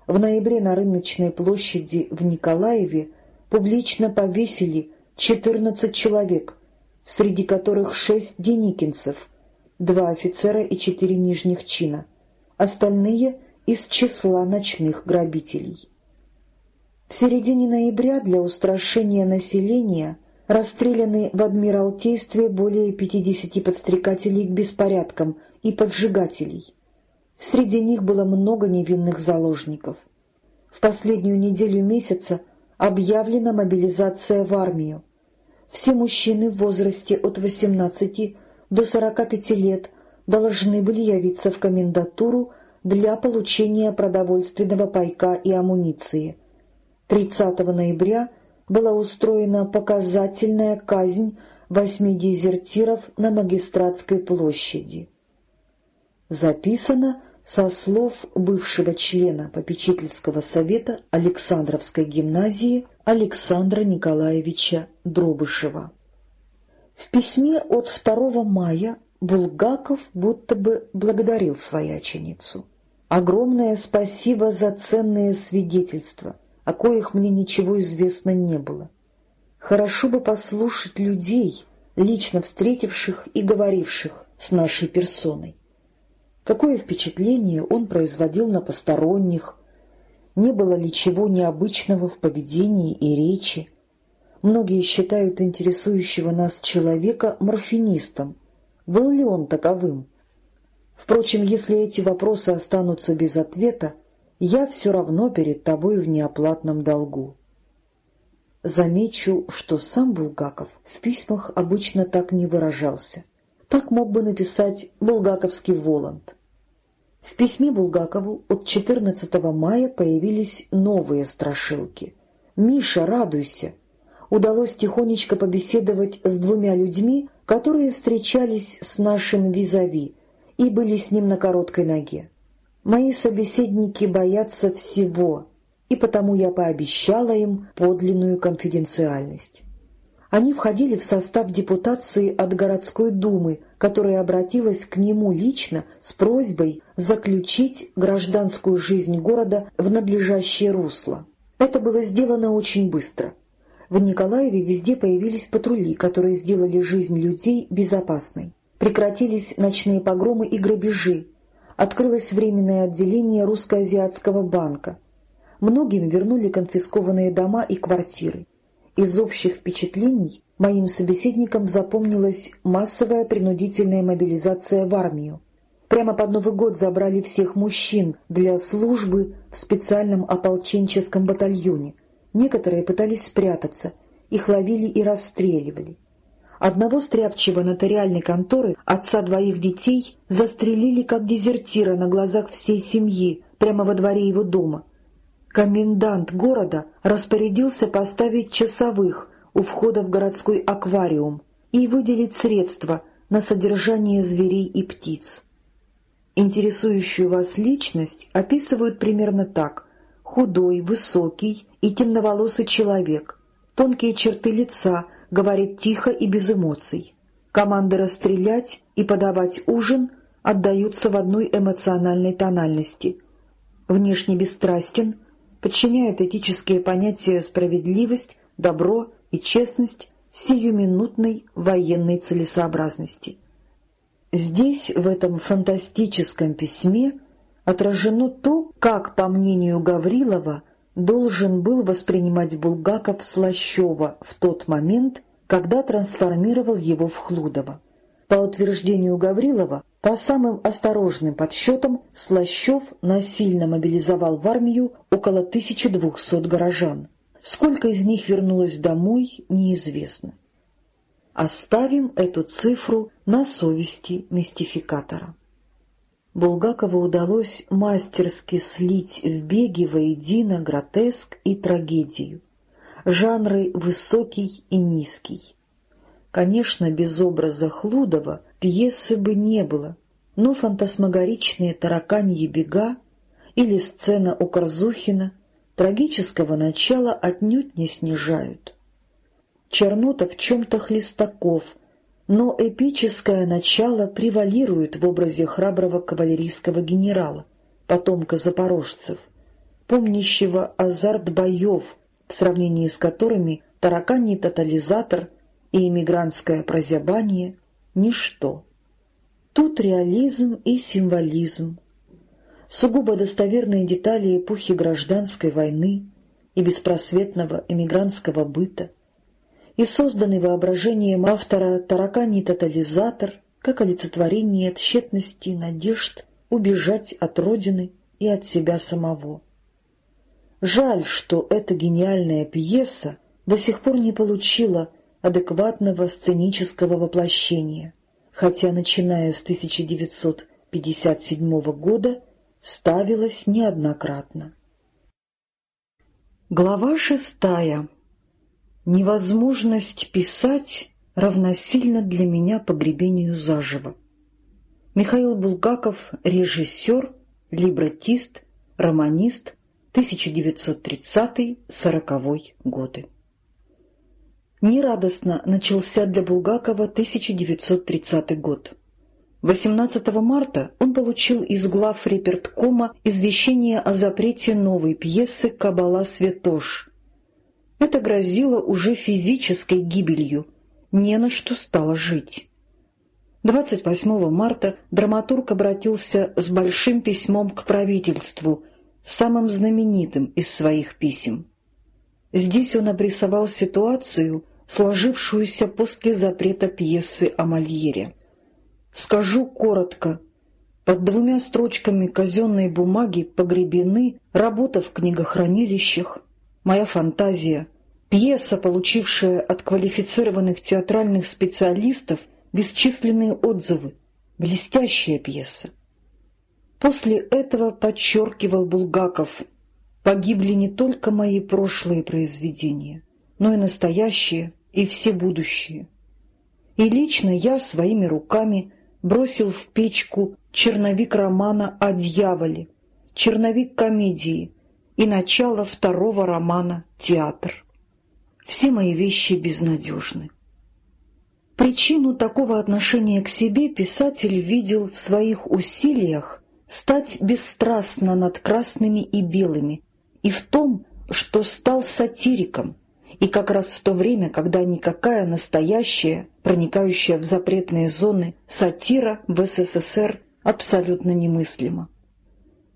В ноябре на рыночной площади в Николаеве публично повесили 14 человек, среди которых шесть деникинцев, два офицера и четыре нижних чина, остальные — из числа ночных грабителей. В середине ноября для устрашения населения расстреляны в Адмиралтействе более 50 подстрекателей к беспорядкам и поджигателей. Среди них было много невинных заложников. В последнюю неделю месяца объявлена мобилизация в армию. Все мужчины в возрасте от 18 до 45 лет должны были явиться в комендатуру для получения продовольственного пайка и амуниции. 30 ноября была устроена показательная казнь восьми дезертиров на Магистратской площади. Записано со слов бывшего члена попечительского совета Александровской гимназии Александра Николаевича Дробышева. В письме от 2 мая Булгаков будто бы благодарил свояченицу. «Огромное спасибо за ценные свидетельства, о коих мне ничего известно не было. Хорошо бы послушать людей, лично встретивших и говоривших с нашей персоной какое впечатление он производил на посторонних, не было ли чего необычного в поведении и речи. Многие считают интересующего нас человека морфинистом. Был ли он таковым? Впрочем, если эти вопросы останутся без ответа, я все равно перед тобой в неоплатном долгу. Замечу, что сам Булгаков в письмах обычно так не выражался. Так мог бы написать булгаковский Воланд. В письме Булгакову от 14 мая появились новые страшилки. «Миша, радуйся!» Удалось тихонечко побеседовать с двумя людьми, которые встречались с нашим визави и были с ним на короткой ноге. Мои собеседники боятся всего, и потому я пообещала им подлинную конфиденциальность. Они входили в состав депутации от городской думы, которая обратилась к нему лично с просьбой заключить гражданскую жизнь города в надлежащее русло. Это было сделано очень быстро. В Николаеве везде появились патрули, которые сделали жизнь людей безопасной. Прекратились ночные погромы и грабежи. Открылось временное отделение русско-азиатского банка. Многим вернули конфискованные дома и квартиры. Из общих впечатлений моим собеседникам запомнилась массовая принудительная мобилизация в армию. Прямо под Новый год забрали всех мужчин для службы в специальном ополченческом батальоне. Некоторые пытались спрятаться, их ловили и расстреливали. Одного стряпчего нотариальной конторы, отца двоих детей, застрелили как дезертира на глазах всей семьи, прямо во дворе его дома — Комендант города распорядился поставить часовых у входа в городской аквариум и выделить средства на содержание зверей и птиц. Интересующую вас личность описывают примерно так. Худой, высокий и темноволосый человек, тонкие черты лица, говорит тихо и без эмоций. Команды расстрелять и подавать ужин отдаются в одной эмоциональной тональности. Внешне бесстрастен, подчиняют этические понятия справедливость, добро и честность сиюминутной военной целесообразности. Здесь, в этом фантастическом письме, отражено то, как, по мнению Гаврилова, должен был воспринимать Булгаков Слащева в тот момент, когда трансформировал его в Хлудова. По утверждению Гаврилова, по самым осторожным подсчетам, Слащев насильно мобилизовал в армию около 1200 горожан. Сколько из них вернулось домой, неизвестно. Оставим эту цифру на совести мистификатора. Булгакову удалось мастерски слить в беге воедино гротеск и трагедию, жанры высокий и низкий. Конечно, без образа Хлудова пьесы бы не было, но фантасмагоричные тараканьи бега или сцена у Корзухина трагического начала отнюдь не снижают. Чернота в чем-то Хлестаков, но эпическое начало превалирует в образе храброго кавалерийского генерала, потомка запорожцев, помнящего азарт боев, в сравнении с которыми тараканий тотализатор — и иммигрантское прозябание — ничто. Тут реализм и символизм, сугубо достоверные детали эпохи гражданской войны и беспросветного эмигрантского быта, и созданный воображением автора тараканий тотализатор как олицетворение тщетности надежд убежать от родины и от себя самого. Жаль, что эта гениальная пьеса до сих пор не получила адекватного сценического воплощения, хотя, начиная с 1957 года, ставилась неоднократно. Глава шестая. Невозможность писать равносильно для меня погребению заживо. Михаил Булгаков — режиссер, либретист, романист, 1930-40 годы. Нерадостно начался для Булгакова 1930 год. 18 марта он получил из глав реперткома извещение о запрете новой пьесы «Кабала Святош». Это грозило уже физической гибелью, не на что стало жить. 28 марта драматург обратился с большим письмом к правительству, самым знаменитым из своих писем. Здесь он обрисовал ситуацию, сложившуюся после запрета пьесы о Мольере. Скажу коротко. Под двумя строчками казенной бумаги погребены работа в книгохранилищах, моя фантазия, пьеса, получившая от квалифицированных театральных специалистов бесчисленные отзывы, блестящая пьеса. После этого подчеркивал Булгаков, погибли не только мои прошлые произведения, но и настоящие, и все будущие. И лично я своими руками бросил в печку черновик романа о дьяволе, черновик комедии и начало второго романа «Театр». Все мои вещи безнадежны. Причину такого отношения к себе писатель видел в своих усилиях стать бесстрастно над красными и белыми и в том, что стал сатириком, и как раз в то время, когда никакая настоящая, проникающая в запретные зоны, сатира в СССР абсолютно немыслима.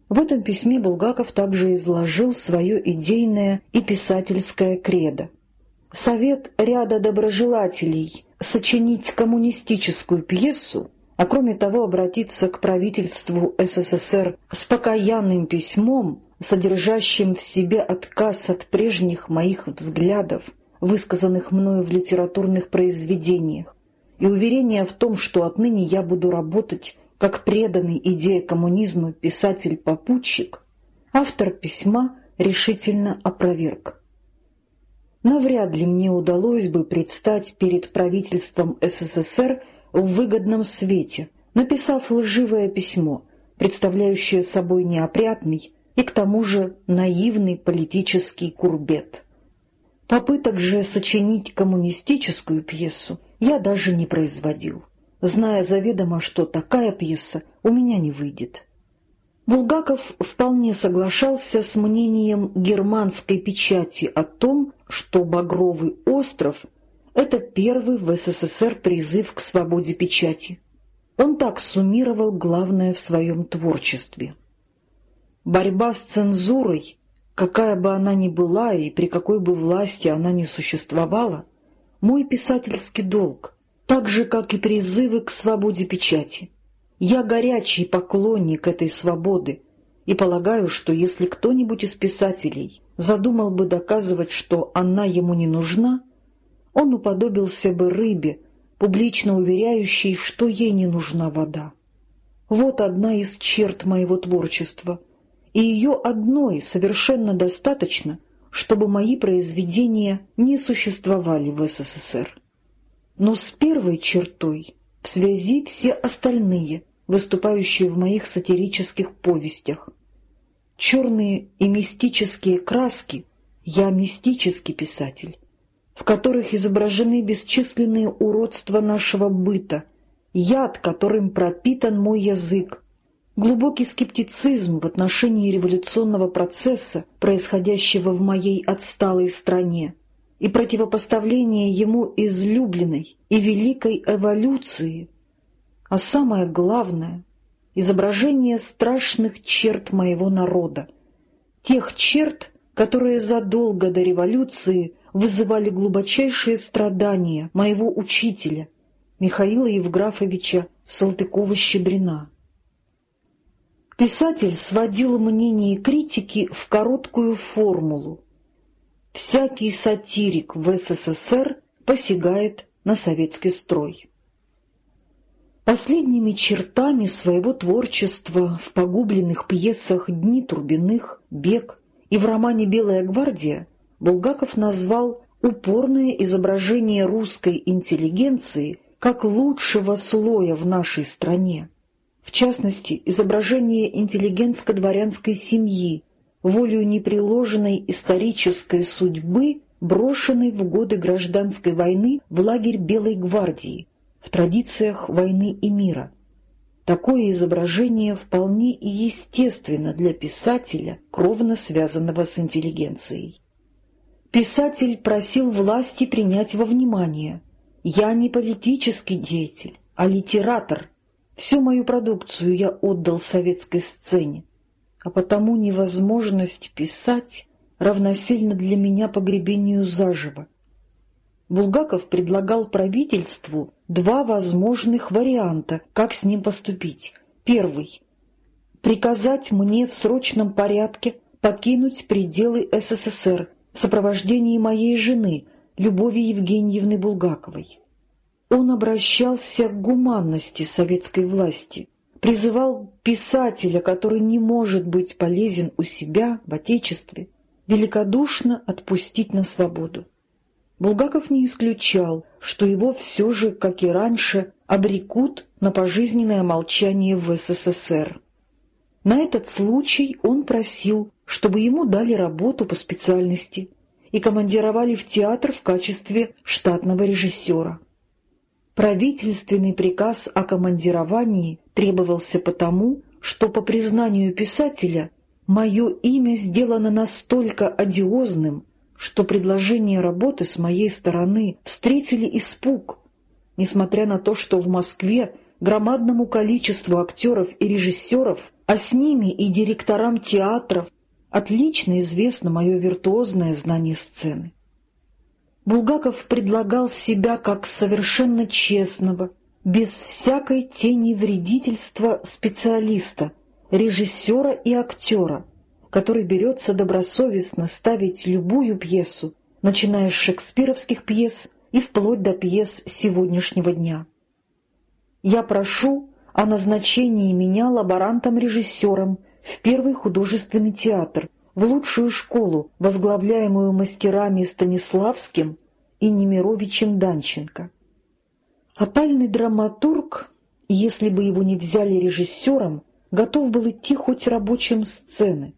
В этом письме Булгаков также изложил свое идейное и писательское кредо. Совет ряда доброжелателей сочинить коммунистическую пьесу, а кроме того обратиться к правительству СССР с покаянным письмом, содержащим в себе отказ от прежних моих взглядов, высказанных мною в литературных произведениях, и уверение в том, что отныне я буду работать как преданный идее коммунизма писатель-попутчик, автор письма решительно опроверг. Навряд ли мне удалось бы предстать перед правительством СССР в выгодном свете, написав лживое письмо, представляющее собой неопрятный, и к тому же наивный политический курбет. Попыток же сочинить коммунистическую пьесу я даже не производил, зная заведомо, что такая пьеса у меня не выйдет. Булгаков вполне соглашался с мнением германской печати о том, что «Багровый остров» — это первый в СССР призыв к свободе печати. Он так суммировал главное в своем творчестве — Борьба с цензурой, какая бы она ни была и при какой бы власти она ни существовала, мой писательский долг, так же, как и призывы к свободе печати. Я горячий поклонник этой свободы и полагаю, что если кто-нибудь из писателей задумал бы доказывать, что она ему не нужна, он уподобился бы рыбе, публично уверяющей, что ей не нужна вода. Вот одна из черт моего творчества — и ее одной совершенно достаточно, чтобы мои произведения не существовали в СССР. Но с первой чертой в связи все остальные, выступающие в моих сатирических повестях. Черные и мистические краски — я мистический писатель, в которых изображены бесчисленные уродства нашего быта, яд, которым пропитан мой язык, Глубокий скептицизм в отношении революционного процесса, происходящего в моей отсталой стране, и противопоставление ему излюбленной и великой эволюции, а самое главное — изображение страшных черт моего народа, тех черт, которые задолго до революции вызывали глубочайшие страдания моего учителя Михаила Евграфовича Салтыкова-Щедрина. Писатель сводил мнение критики в короткую формулу. Всякий сатирик в СССР посягает на советский строй. Последними чертами своего творчества в погубленных пьесах «Дни Турбиных», «Бег» и в романе «Белая гвардия» Булгаков назвал упорное изображение русской интеллигенции как лучшего слоя в нашей стране в частности, изображение интеллигентско-дворянской семьи, волею неприложенной исторической судьбы, брошенной в годы гражданской войны в лагерь Белой гвардии, в традициях войны и мира. Такое изображение вполне и естественно для писателя, кровно связанного с интеллигенцией. Писатель просил власти принять во внимание «Я не политический деятель, а литератор», Всю мою продукцию я отдал советской сцене, а потому невозможность писать равносильно для меня погребению заживо. Булгаков предлагал правительству два возможных варианта, как с ним поступить. Первый — приказать мне в срочном порядке покинуть пределы СССР в сопровождении моей жены, Любови Евгеньевны Булгаковой. Он обращался к гуманности советской власти, призывал писателя, который не может быть полезен у себя в Отечестве, великодушно отпустить на свободу. Булгаков не исключал, что его все же, как и раньше, обрекут на пожизненное молчание в СССР. На этот случай он просил, чтобы ему дали работу по специальности и командировали в театр в качестве штатного режиссера. Правительственный приказ о командировании требовался потому, что, по признанию писателя, мое имя сделано настолько одиозным, что предложение работы с моей стороны встретили испуг, несмотря на то, что в Москве громадному количеству актеров и режиссеров, а с ними и директорам театров, отлично известно мое виртуозное знание сцены. Булгаков предлагал себя как совершенно честного, без всякой тени вредительства специалиста, режиссера и актера, который берется добросовестно ставить любую пьесу, начиная с шекспировских пьес и вплоть до пьес сегодняшнего дня. Я прошу о назначении меня лаборантом-режиссером в Первый художественный театр, в лучшую школу, возглавляемую мастерами Станиславским и Немировичем Данченко. Опальный драматург, если бы его не взяли режиссером, готов был идти хоть рабочим сцены.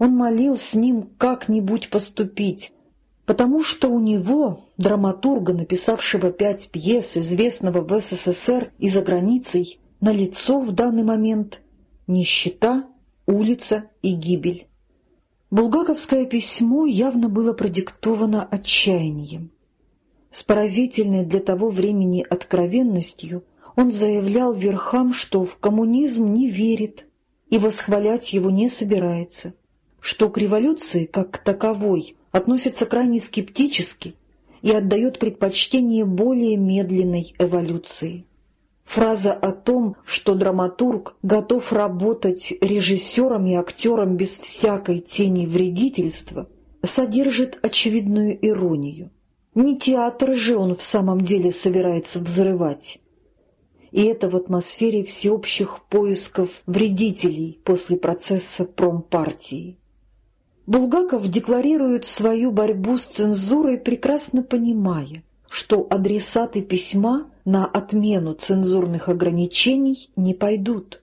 Он молил с ним как-нибудь поступить, потому что у него, драматурга, написавшего пять пьес, известного в СССР и за границей, на лицо в данный момент нищета, улица и гибель. Булгаковское письмо явно было продиктовано отчаянием. С поразительной для того времени откровенностью он заявлял верхам, что в коммунизм не верит и восхвалять его не собирается, что к революции, как к таковой, относится крайне скептически и отдает предпочтение более медленной эволюции. Фраза о том, что драматург готов работать режиссером и актером без всякой тени вредительства, содержит очевидную иронию. Не театр же он в самом деле собирается взрывать. И это в атмосфере всеобщих поисков вредителей после процесса промпартии. Булгаков декларирует свою борьбу с цензурой, прекрасно понимая, что адресаты письма на отмену цензурных ограничений не пойдут.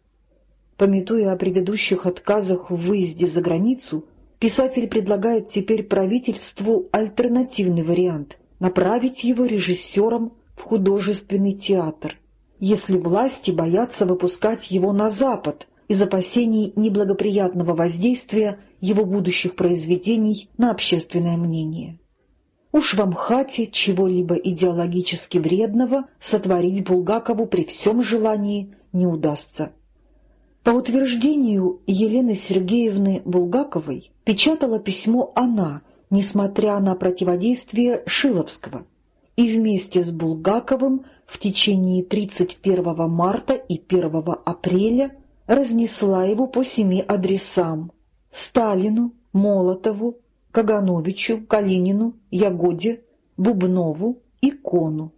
Пометуя о предыдущих отказах в выезде за границу, писатель предлагает теперь правительству альтернативный вариант — направить его режиссером в художественный театр, если власти боятся выпускать его на Запад из опасений неблагоприятного воздействия его будущих произведений на общественное мнение. Уж в Амхате чего-либо идеологически вредного сотворить Булгакову при всем желании не удастся. По утверждению Елены Сергеевны Булгаковой, печатала письмо она, несмотря на противодействие Шиловского, и вместе с Булгаковым в течение 31 марта и 1 апреля разнесла его по семи адресам — Сталину, Молотову, Кагановичу, Калинину, Ягоде, Бубнову и Кону.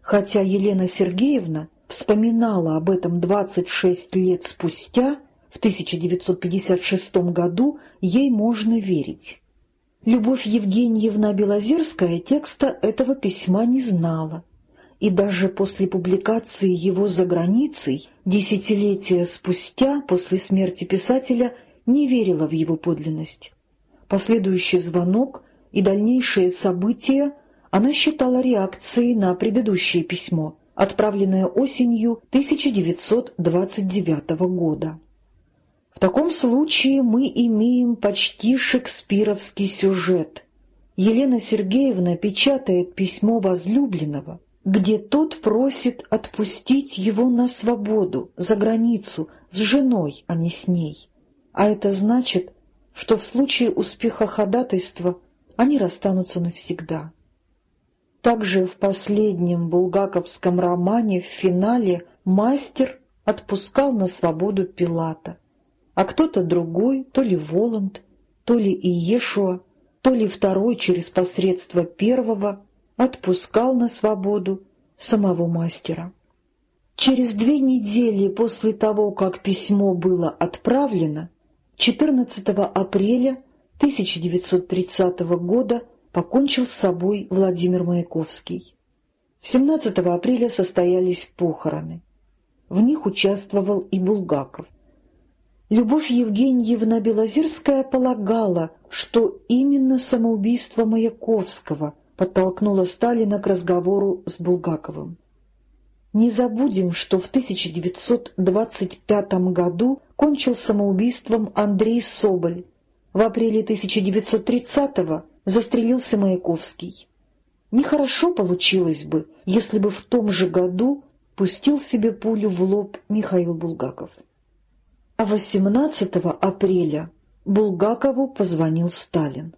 Хотя Елена Сергеевна вспоминала об этом 26 лет спустя, в 1956 году, ей можно верить. Любовь Евгеньевна Белозерская текста этого письма не знала, и даже после публикации его за границей, десятилетия спустя, после смерти писателя, не верила в его подлинность. Последующий звонок и дальнейшие события она считала реакцией на предыдущее письмо, отправленное осенью 1929 года. В таком случае мы имеем почти шекспировский сюжет. Елена Сергеевна печатает письмо возлюбленного, где тот просит отпустить его на свободу, за границу, с женой, а не с ней. А это значит, что в случае успеха ходатайства они расстанутся навсегда. Также в последнем булгаковском романе в финале мастер отпускал на свободу Пилата, а кто-то другой, то ли Воланд, то ли Иешуа, то ли второй через посредство первого, отпускал на свободу самого мастера. Через две недели после того, как письмо было отправлено, 14 апреля 1930 года покончил с собой Владимир Маяковский. 17 апреля состоялись похороны. В них участвовал и Булгаков. Любовь Евгеньевна Белозерская полагала, что именно самоубийство Маяковского подтолкнуло Сталина к разговору с Булгаковым. Не забудем, что в 1925 году кончил самоубийством Андрей Соболь. В апреле 1930-го застрелился Маяковский. Нехорошо получилось бы, если бы в том же году пустил себе пулю в лоб Михаил Булгаков. А 18 апреля Булгакову позвонил Сталин.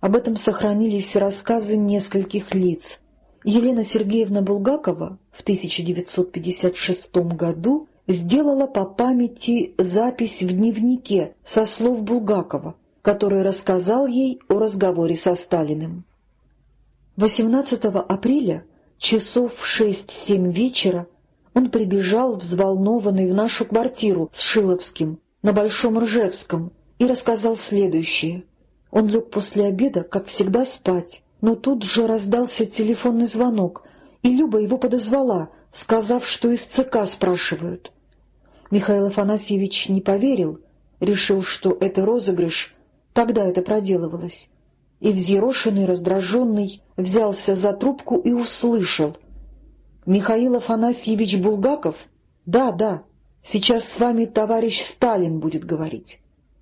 Об этом сохранились рассказы нескольких лиц. Елена Сергеевна Булгакова в 1956 году сделала по памяти запись в дневнике со слов Булгакова, который рассказал ей о разговоре со Сталиным. 18 апреля, часов в шесть-семь вечера, он прибежал взволнованный в нашу квартиру с Шиловским на Большом Ржевском и рассказал следующее. Он лег после обеда, как всегда, спать, но тут же раздался телефонный звонок, и Люба его подозвала, сказав, что из ЦК спрашивают. Михаил Афанасьевич не поверил, решил, что это розыгрыш, тогда это проделывалось. И взъерошенный, раздраженный, взялся за трубку и услышал. «Михаил Афанасьевич Булгаков? Да, да, сейчас с вами товарищ Сталин будет говорить».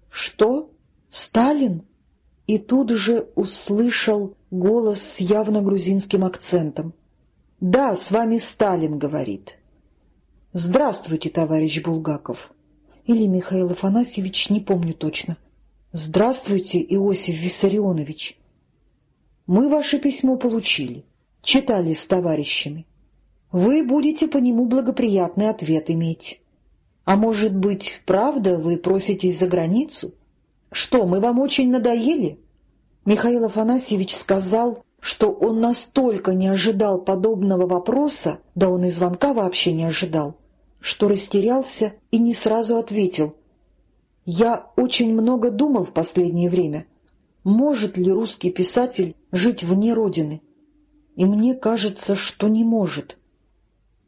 «Что? Сталин?» И тут же услышал голос с явно грузинским акцентом. «Да, с вами Сталин говорит». «Здравствуйте, товарищ Булгаков». Или Михаил Афанасьевич, не помню точно. «Здравствуйте, Иосиф Виссарионович». «Мы ваше письмо получили, читали с товарищами. Вы будете по нему благоприятный ответ иметь. А может быть, правда, вы проситесь за границу?» Что, мы вам очень надоели? Михаил Афанасьевич сказал, что он настолько не ожидал подобного вопроса, да он и звонка вообще не ожидал, что растерялся и не сразу ответил. «Я очень много думал в последнее время, может ли русский писатель жить вне Родины, и мне кажется, что не может».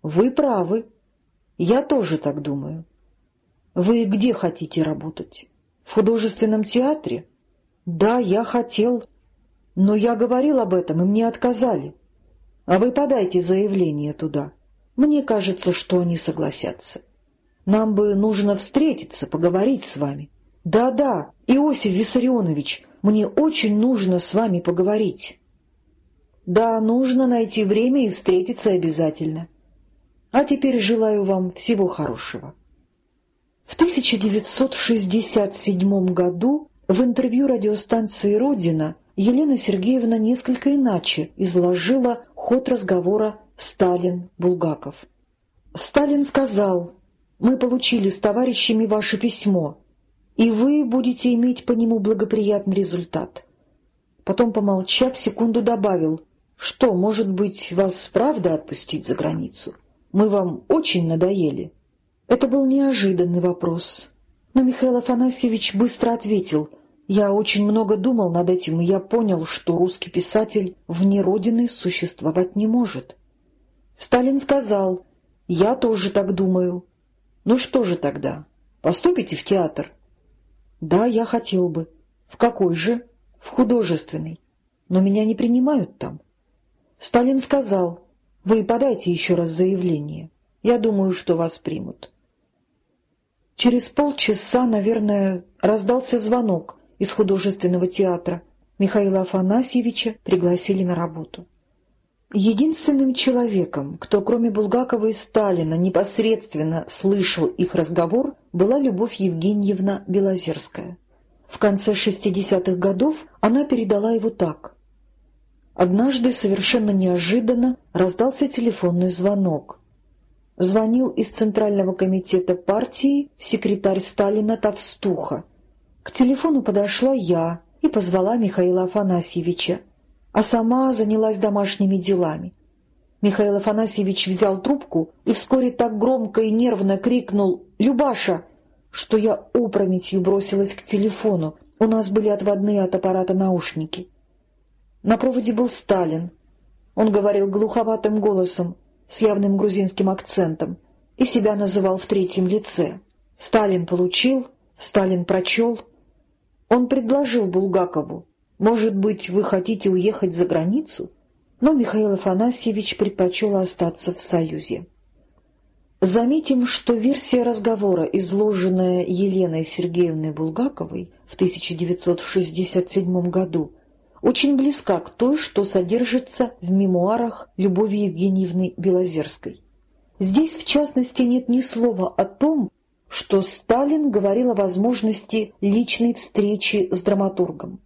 «Вы правы, я тоже так думаю. Вы где хотите работать?» В художественном театре? Да, я хотел. Но я говорил об этом, и мне отказали. А вы подайте заявление туда. Мне кажется, что они согласятся. Нам бы нужно встретиться, поговорить с вами. Да-да, Иосиф Виссарионович, мне очень нужно с вами поговорить. Да, нужно найти время и встретиться обязательно. А теперь желаю вам всего хорошего. В 1967 году в интервью радиостанции «Родина» Елена Сергеевна несколько иначе изложила ход разговора Сталин-Булгаков. Сталин сказал, «Мы получили с товарищами ваше письмо, и вы будете иметь по нему благоприятный результат». Потом, помолчав, секунду добавил, «Что, может быть, вас правда отпустить за границу? Мы вам очень надоели». Это был неожиданный вопрос, но Михаил Афанасьевич быстро ответил, «Я очень много думал над этим, и я понял, что русский писатель вне Родины существовать не может». Сталин сказал, «Я тоже так думаю». «Ну что же тогда, поступите в театр?» «Да, я хотел бы». «В какой же?» «В художественный. Но меня не принимают там». Сталин сказал, «Вы подайте еще раз заявление. Я думаю, что вас примут». Через полчаса, наверное, раздался звонок из художественного театра. Михаила Афанасьевича пригласили на работу. Единственным человеком, кто кроме Булгакова и Сталина непосредственно слышал их разговор, была Любовь Евгеньевна Белозерская. В конце 60-х годов она передала его так. Однажды совершенно неожиданно раздался телефонный звонок звонил из Центрального комитета партии секретарь Сталина Товстуха. К телефону подошла я и позвала Михаила Афанасьевича, а сама занялась домашними делами. Михаил Афанасьевич взял трубку и вскоре так громко и нервно крикнул «Любаша!», что я опрометью бросилась к телефону, у нас были отводные от аппарата наушники. На проводе был Сталин. Он говорил глуховатым голосом с явным грузинским акцентом и себя называл в третьем лице. Сталин получил, Сталин прочел. Он предложил Булгакову, «Может быть, вы хотите уехать за границу?» Но Михаил Афанасьевич предпочел остаться в Союзе. Заметим, что версия разговора, изложенная Еленой Сергеевной Булгаковой в 1967 году, очень близка к той, что содержится в мемуарах Любови Евгеньевны Белозерской. Здесь, в частности, нет ни слова о том, что Сталин говорил о возможности личной встречи с драматургом.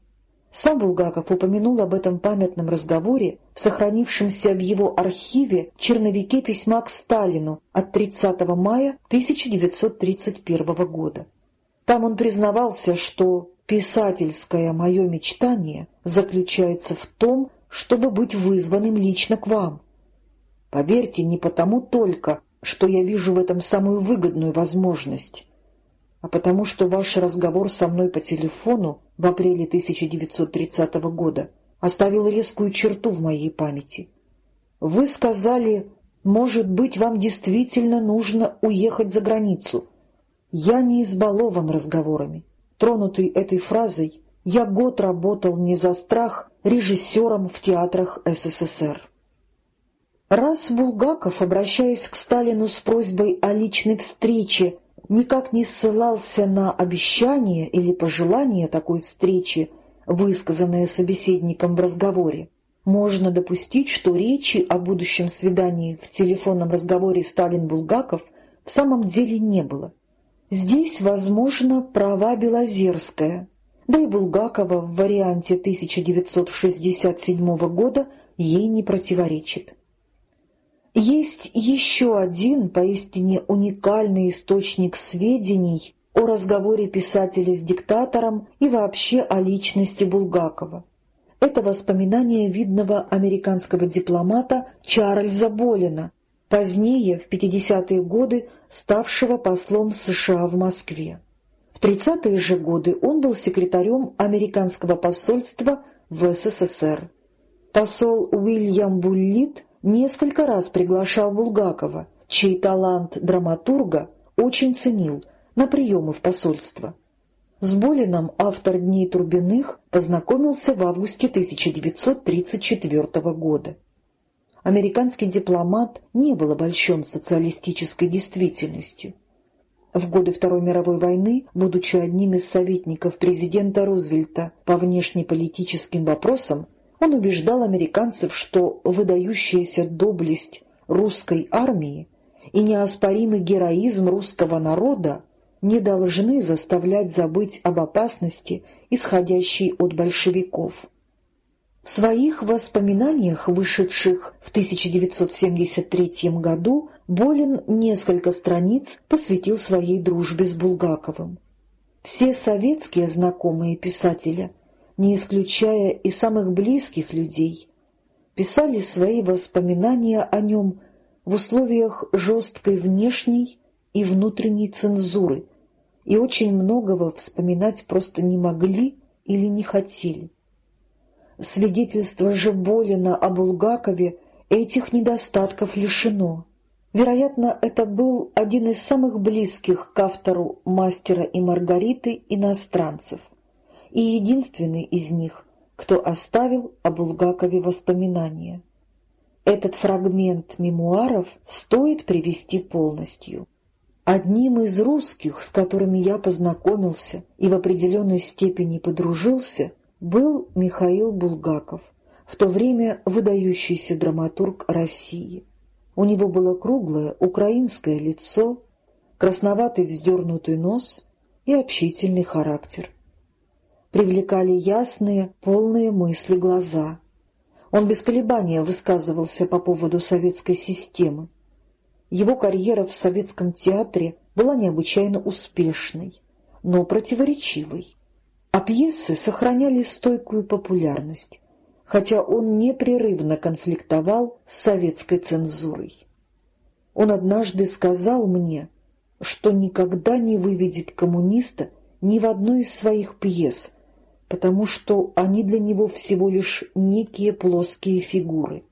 Сам Булгаков упомянул об этом памятном разговоре в сохранившемся в его архиве черновике письма к Сталину от 30 мая 1931 года. Там он признавался, что «писательское мое мечтание заключается в том, чтобы быть вызванным лично к вам. Поверьте, не потому только, что я вижу в этом самую выгодную возможность, а потому что ваш разговор со мной по телефону в апреле 1930 года оставил резкую черту в моей памяти. Вы сказали, может быть, вам действительно нужно уехать за границу. Я не избалован разговорами. Тронутый этой фразой, я год работал не за страх режиссером в театрах СССР. Раз Булгаков, обращаясь к Сталину с просьбой о личной встрече, никак не ссылался на обещание или пожелание такой встречи, высказанное собеседником в разговоре, можно допустить, что речи о будущем свидании в телефонном разговоре Сталин-Булгаков в самом деле не было. Здесь, возможно, права Белозерская, да и Булгакова в варианте 1967 года ей не противоречит. Есть еще один поистине уникальный источник сведений о разговоре писателя с диктатором и вообще о личности Булгакова. Это воспоминания видного американского дипломата Чарльза Болина, позднее, в 50-е годы, ставшего послом США в Москве. В 30-е же годы он был секретарем американского посольства в СССР. Посол Уильям Буллит несколько раз приглашал Булгакова, чей талант драматурга очень ценил, на приемы в посольство. С Болином автор «Дней Турбиных» познакомился в августе 1934 года американский дипломат не был обольщен социалистической действительностью. В годы Второй мировой войны, будучи одним из советников президента Рузвельта по внешнеполитическим вопросам, Он убеждал американцев, что выдающаяся доблесть русской армии и неоспоримый героизм русского народа не должны заставлять забыть об опасности, исходящей от большевиков. В своих воспоминаниях, вышедших в 1973 году, Болин несколько страниц посвятил своей дружбе с Булгаковым. Все советские знакомые писателя, не исключая и самых близких людей, писали свои воспоминания о нем в условиях жесткой внешней и внутренней цензуры, и очень многого вспоминать просто не могли или не хотели. Свидетельство же Болина о Булгакове этих недостатков лишено. Вероятно, это был один из самых близких к автору «Мастера и Маргариты» иностранцев, и единственный из них, кто оставил о Булгакове воспоминания. Этот фрагмент мемуаров стоит привести полностью. Одним из русских, с которыми я познакомился и в определенной степени подружился, был Михаил Булгаков, в то время выдающийся драматург России. У него было круглое украинское лицо, красноватый вздернутый нос и общительный характер. Привлекали ясные, полные мысли глаза. Он без колебания высказывался по поводу советской системы. Его карьера в советском театре была необычайно успешной, но противоречивой а пьесы сохраняли стойкую популярность, хотя он непрерывно конфликтовал с советской цензурой. Он однажды сказал мне, что никогда не выведет коммуниста ни в одной из своих пьес, потому что они для него всего лишь некие плоские фигуры.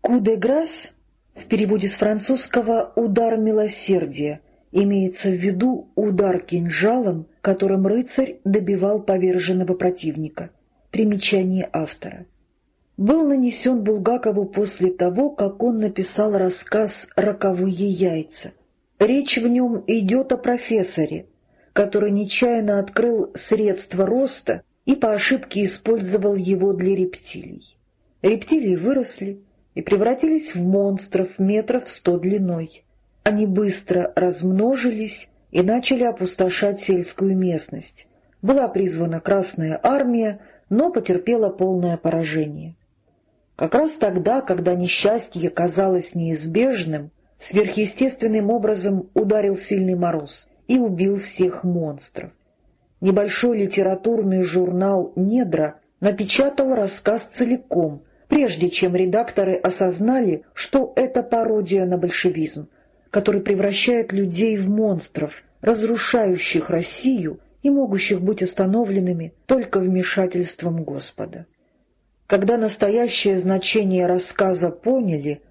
«Ку де грас» в переводе с французского «удар милосердия» Имеется в виду удар кинжалом, которым рыцарь добивал поверженного противника. Примечание автора. Был нанесен Булгакову после того, как он написал рассказ «Роковые яйца». Речь в нем идет о профессоре, который нечаянно открыл средства роста и по ошибке использовал его для рептилий. Рептилии выросли и превратились в монстров метров сто длиной. Они быстро размножились и начали опустошать сельскую местность. Была призвана Красная Армия, но потерпела полное поражение. Как раз тогда, когда несчастье казалось неизбежным, сверхъестественным образом ударил сильный мороз и убил всех монстров. Небольшой литературный журнал «Недра» напечатал рассказ целиком, прежде чем редакторы осознали, что это пародия на большевизм, который превращает людей в монстров, разрушающих Россию и могущих быть остановленными только вмешательством Господа. Когда настоящее значение рассказа поняли,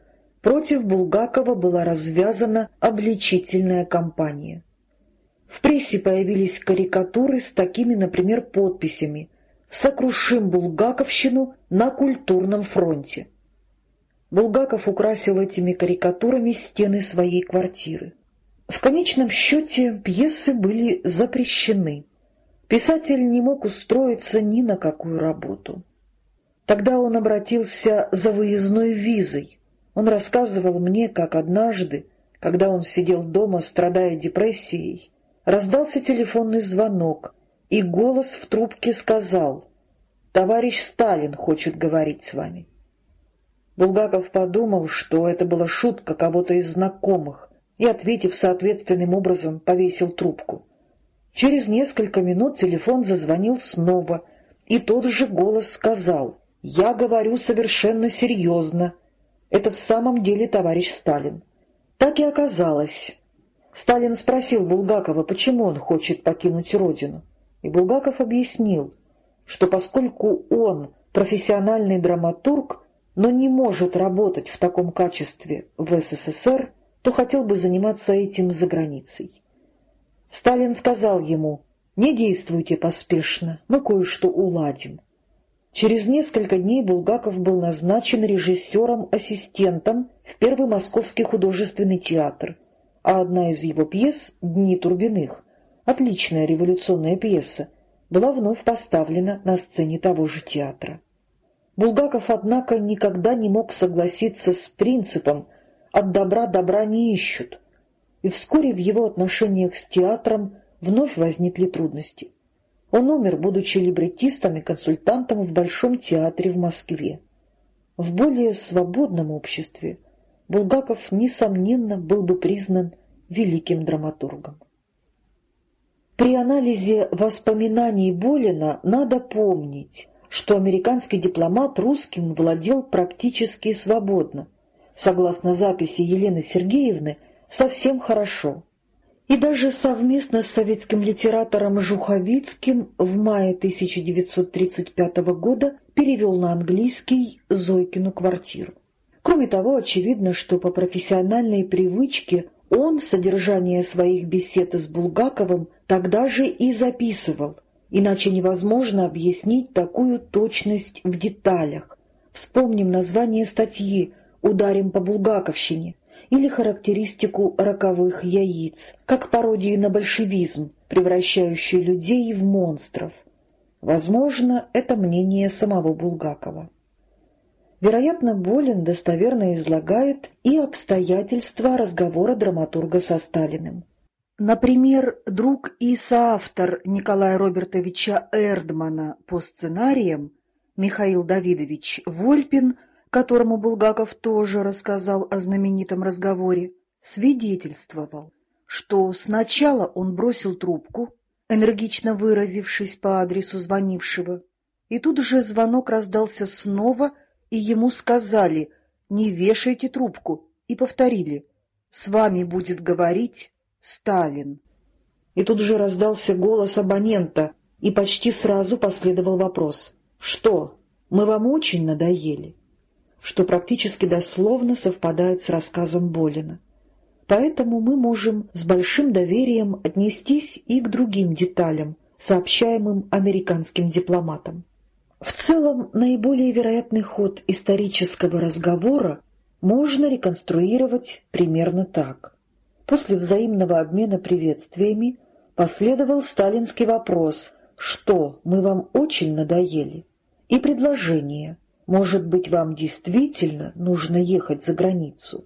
против Булгакова была развязана обличительная кампания. В прессе появились карикатуры с такими, например, подписями «Сокрушим Булгаковщину на культурном фронте». Булгаков украсил этими карикатурами стены своей квартиры. В конечном счете пьесы были запрещены. Писатель не мог устроиться ни на какую работу. Тогда он обратился за выездной визой. Он рассказывал мне, как однажды, когда он сидел дома, страдая депрессией, раздался телефонный звонок, и голос в трубке сказал «Товарищ Сталин хочет говорить с вами». Булгаков подумал, что это была шутка кого-то из знакомых, и, ответив соответственным образом, повесил трубку. Через несколько минут телефон зазвонил снова, и тот же голос сказал «Я говорю совершенно серьезно. Это в самом деле товарищ Сталин». Так и оказалось. Сталин спросил Булгакова, почему он хочет покинуть родину. И Булгаков объяснил, что поскольку он профессиональный драматург, но не может работать в таком качестве в СССР, то хотел бы заниматься этим за границей. Сталин сказал ему, «Не действуйте поспешно, мы кое-что уладим». Через несколько дней Булгаков был назначен режиссером-ассистентом в Первый Московский художественный театр, а одна из его пьес «Дни Турбиных», отличная революционная пьеса, была вновь поставлена на сцене того же театра. Булгаков, однако, никогда не мог согласиться с принципом «от добра добра не ищут», и вскоре в его отношениях с театром вновь возникли трудности. Он умер, будучи либретистом и консультантом в Большом театре в Москве. В более свободном обществе Булгаков, несомненно, был бы признан великим драматургом. При анализе воспоминаний Болина надо помнить, что американский дипломат русским владел практически свободно. Согласно записи Елены Сергеевны, совсем хорошо – и даже совместно с советским литератором Жуховицким в мае 1935 года перевел на английский Зойкину квартиру. Кроме того, очевидно, что по профессиональной привычке он содержание своих бесед с Булгаковым тогда же и записывал, иначе невозможно объяснить такую точность в деталях. Вспомним название статьи «Ударим по булгаковщине», или характеристику роковых яиц, как пародию на большевизм, превращающую людей в монстров. Возможно, это мнение самого Булгакова. Вероятно, Болин достоверно излагает и обстоятельства разговора драматурга со Сталиным. Например, друг и соавтор Николая Робертовича Эрдмана по сценариям Михаил Давидович Вольпин – которому Булгаков тоже рассказал о знаменитом разговоре, свидетельствовал, что сначала он бросил трубку, энергично выразившись по адресу звонившего, и тут же звонок раздался снова, и ему сказали «Не вешайте трубку», и повторили «С вами будет говорить Сталин». И тут же раздался голос абонента, и почти сразу последовал вопрос «Что, мы вам очень надоели?» что практически дословно совпадает с рассказом Болина. Поэтому мы можем с большим доверием отнестись и к другим деталям, сообщаемым американским дипломатам. В целом, наиболее вероятный ход исторического разговора можно реконструировать примерно так. После взаимного обмена приветствиями последовал сталинский вопрос «Что, мы вам очень надоели?» и предложение – может быть, вам действительно нужно ехать за границу?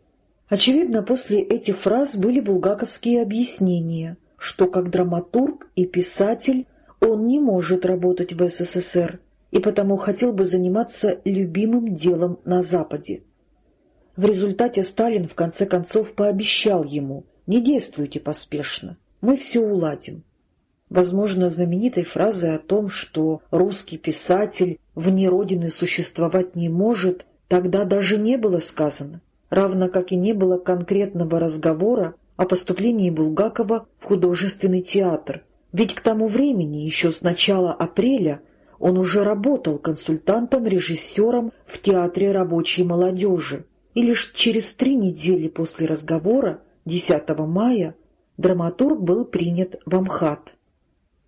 Очевидно, после этих фраз были булгаковские объяснения, что как драматург и писатель он не может работать в СССР и потому хотел бы заниматься любимым делом на Западе. В результате Сталин в конце концов пообещал ему «Не действуйте поспешно, мы все уладим». Возможно, знаменитой фразой о том, что русский писатель вне Родины существовать не может, тогда даже не было сказано, равно как и не было конкретного разговора о поступлении Булгакова в художественный театр, ведь к тому времени, еще с начала апреля, он уже работал консультантом-режиссером в Театре рабочей молодежи, и лишь через три недели после разговора, 10 мая, драматург был принят в Амхат.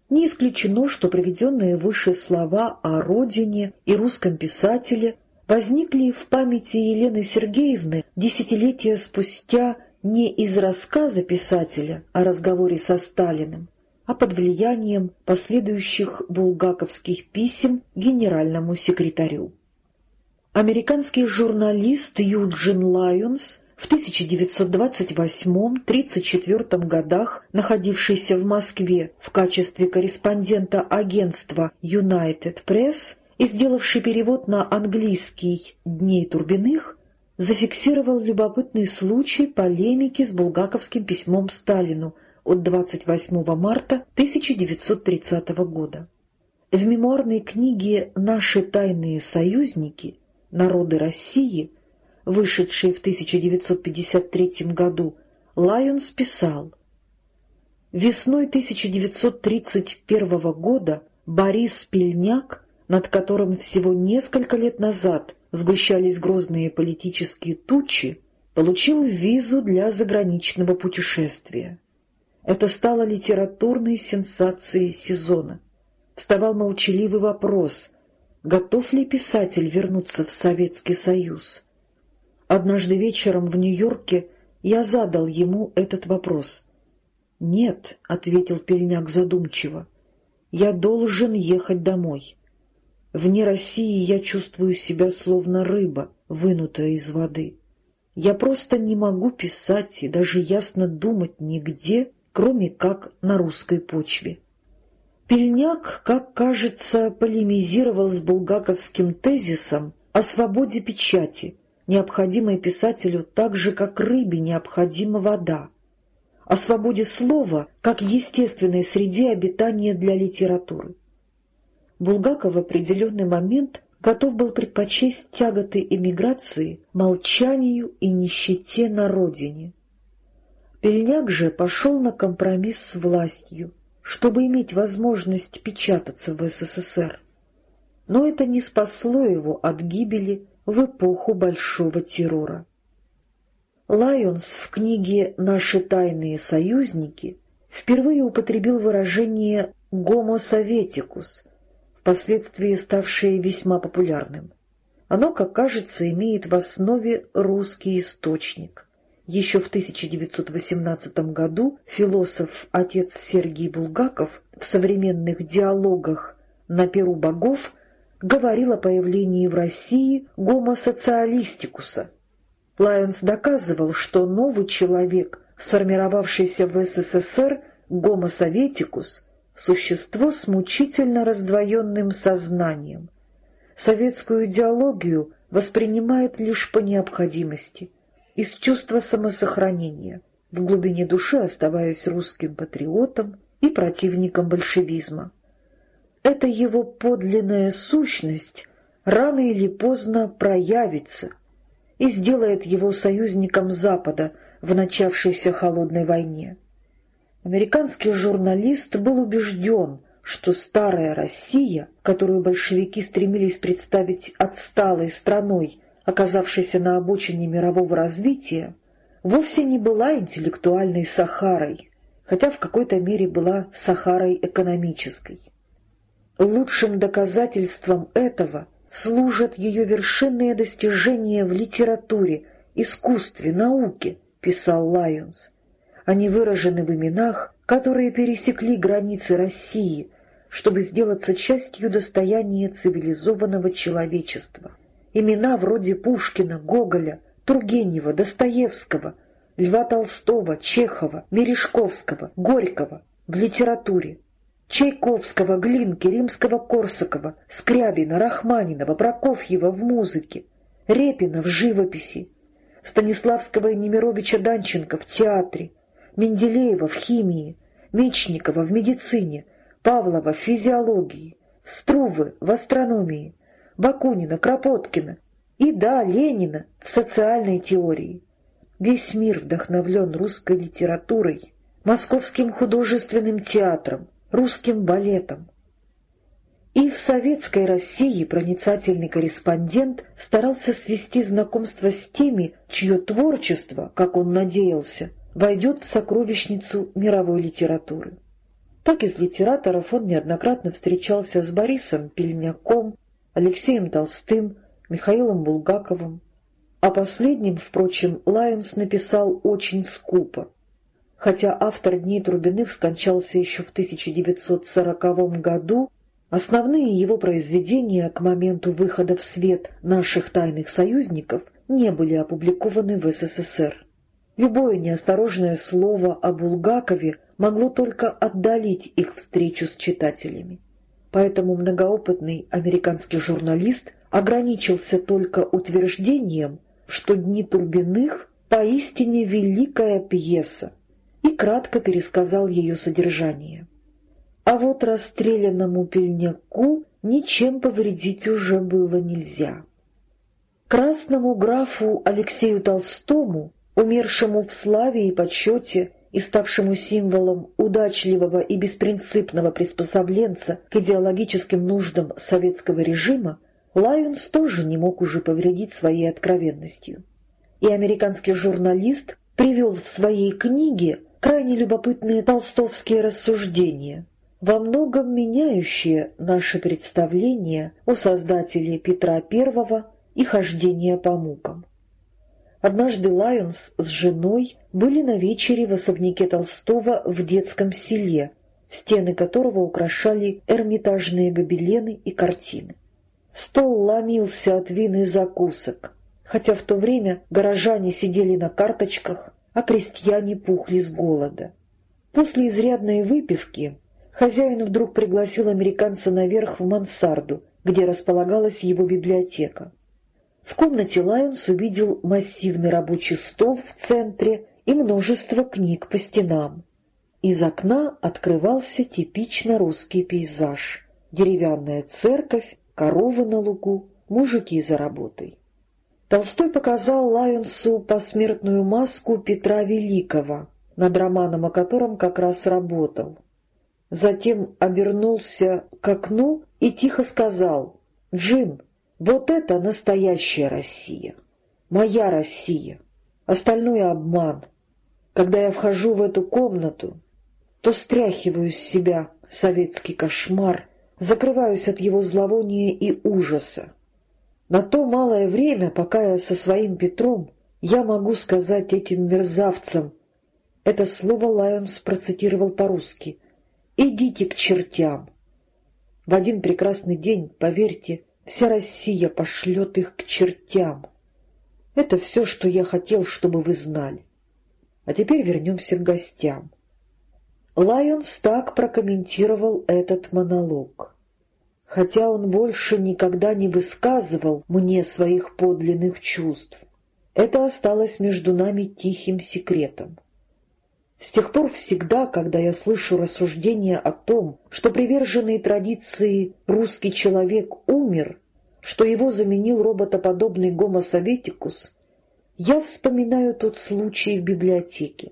Не исключено, что приведенные выше слова о родине и русском писателе возникли в памяти Елены Сергеевны десятилетия спустя не из рассказа писателя о разговоре со Сталиным, а под влиянием последующих булгаковских писем генеральному секретарю. Американский журналист Юджин Лайонс в 1928-34 годах находившийся в Москве в качестве корреспондента агентства United Press и сделавший перевод на английский «Дней Турбиных», зафиксировал любопытный случай полемики с булгаковским письмом Сталину от 28 марта 1930 года. В мемуарной книге «Наши тайные союзники. Народы России» вышедший в 1953 году, Лайонс писал «Весной 1931 года Борис Пельняк, над которым всего несколько лет назад сгущались грозные политические тучи, получил визу для заграничного путешествия. Это стало литературной сенсацией сезона. Вставал молчаливый вопрос, готов ли писатель вернуться в Советский Союз. Однажды вечером в Нью-Йорке я задал ему этот вопрос. «Нет», — ответил Пельняк задумчиво, — «я должен ехать домой». Вне России я чувствую себя словно рыба, вынутая из воды. Я просто не могу писать и даже ясно думать нигде, кроме как на русской почве. Пельняк, как кажется, полемизировал с булгаковским тезисом о свободе печати, необходимой писателю так же, как рыбе необходима вода, о свободе слова, как естественной среде обитания для литературы. Булгаков в определенный момент готов был предпочесть тяготы эмиграции молчанию и нищете на родине. Пельняк же пошел на компромисс с властью, чтобы иметь возможность печататься в СССР. Но это не спасло его от гибели в эпоху Большого террора. Лайонс в книге «Наши тайные союзники» впервые употребил выражение «гомо советикус», впоследствии ставшее весьма популярным. Оно, как кажется, имеет в основе русский источник. Еще в 1918 году философ отец Сергей Булгаков в современных диалогах «На перу богов» говорил о появлении в России гомосоциалистикуса. Лайонс доказывал, что новый человек, сформировавшийся в СССР, гомосоветикус, существо с мучительно раздвоенным сознанием. Советскую идеологию воспринимает лишь по необходимости, из чувства самосохранения, в глубине души оставаясь русским патриотом и противником большевизма. Эта его подлинная сущность рано или поздно проявится и сделает его союзником Запада в начавшейся холодной войне. Американский журналист был убежден, что старая Россия, которую большевики стремились представить отсталой страной, оказавшейся на обочине мирового развития, вовсе не была интеллектуальной Сахарой, хотя в какой-то мере была Сахарой экономической. Лучшим доказательством этого служат ее вершинные достижения в литературе, искусстве, науке, писал Лайонс. Они выражены в именах, которые пересекли границы России, чтобы сделаться частью достояния цивилизованного человечества. Имена вроде Пушкина, Гоголя, Тургенева, Достоевского, Льва Толстого, Чехова, Мережковского, Горького в литературе. Чайковского, Глинки, Римского-Корсакова, Скрябина, Рахманинова, Прокофьева в музыке, Репина в живописи, Станиславского и Немировича Данченко в театре, Менделеева в химии, Мечникова в медицине, Павлова в физиологии, Струвы в астрономии, Бакунина, Кропоткина и, да, Ленина в социальной теории. Весь мир вдохновлен русской литературой, Московским художественным театром, русским балетом. И в советской России проницательный корреспондент старался свести знакомство с теми, чье творчество, как он надеялся, войдет в сокровищницу мировой литературы. Так из литераторов он неоднократно встречался с Борисом Пельняком, Алексеем Толстым, Михаилом Булгаковым. О последнем, впрочем, Лайонс написал очень скупо. Хотя автор «Дней Трубиных» скончался еще в 1940 году, основные его произведения к моменту выхода в свет наших тайных союзников не были опубликованы в СССР. Любое неосторожное слово о Булгакове могло только отдалить их встречу с читателями. Поэтому многоопытный американский журналист ограничился только утверждением, что «Дни Турбиных» поистине великая пьеса, и кратко пересказал ее содержание. А вот расстрелянному пельняку ничем повредить уже было нельзя. Красному графу Алексею Толстому умершему в славе и почете и ставшему символом удачливого и беспринципного приспособленца к идеологическим нуждам советского режима, Лайонс тоже не мог уже повредить своей откровенностью. И американский журналист привел в своей книге крайне любопытные толстовские рассуждения, во многом меняющие наше представление о создателе Петра I и хождения по мукам. Однажды Лайонс с женой были на вечере в особняке Толстого в детском селе, стены которого украшали эрмитажные гобелены и картины. Стол ломился от вин и закусок, хотя в то время горожане сидели на карточках, а крестьяне пухли с голода. После изрядной выпивки хозяин вдруг пригласил американца наверх в мансарду, где располагалась его библиотека. В комнате Лайонс увидел массивный рабочий стол в центре и множество книг по стенам. Из окна открывался типично русский пейзаж. Деревянная церковь, коровы на лугу, мужики за работой. Толстой показал Лайонсу посмертную маску Петра Великого, над романом о котором как раз работал. Затем обернулся к окну и тихо сказал «Джим, вот это настоящая Россия, моя Россия, остальное обман. Когда я вхожу в эту комнату, то стряхиваю с себя советский кошмар, закрываюсь от его зловония и ужаса. На то малое время, пока я со своим Петром, я могу сказать этим мерзавцам, это слово Лайонс процитировал по-русски, «Идите к чертям». В один прекрасный день, поверьте, вся Россия пошлет их к чертям. Это все, что я хотел, чтобы вы знали. А теперь вернемся к гостям. Лайонс так прокомментировал этот монолог. Хотя он больше никогда не высказывал мне своих подлинных чувств, это осталось между нами тихим секретом. С тех пор всегда, когда я слышу рассуждения о том, что приверженный традиции русский человек умер, что его заменил роботоподобный гомосоветикус, я вспоминаю тот случай в библиотеке.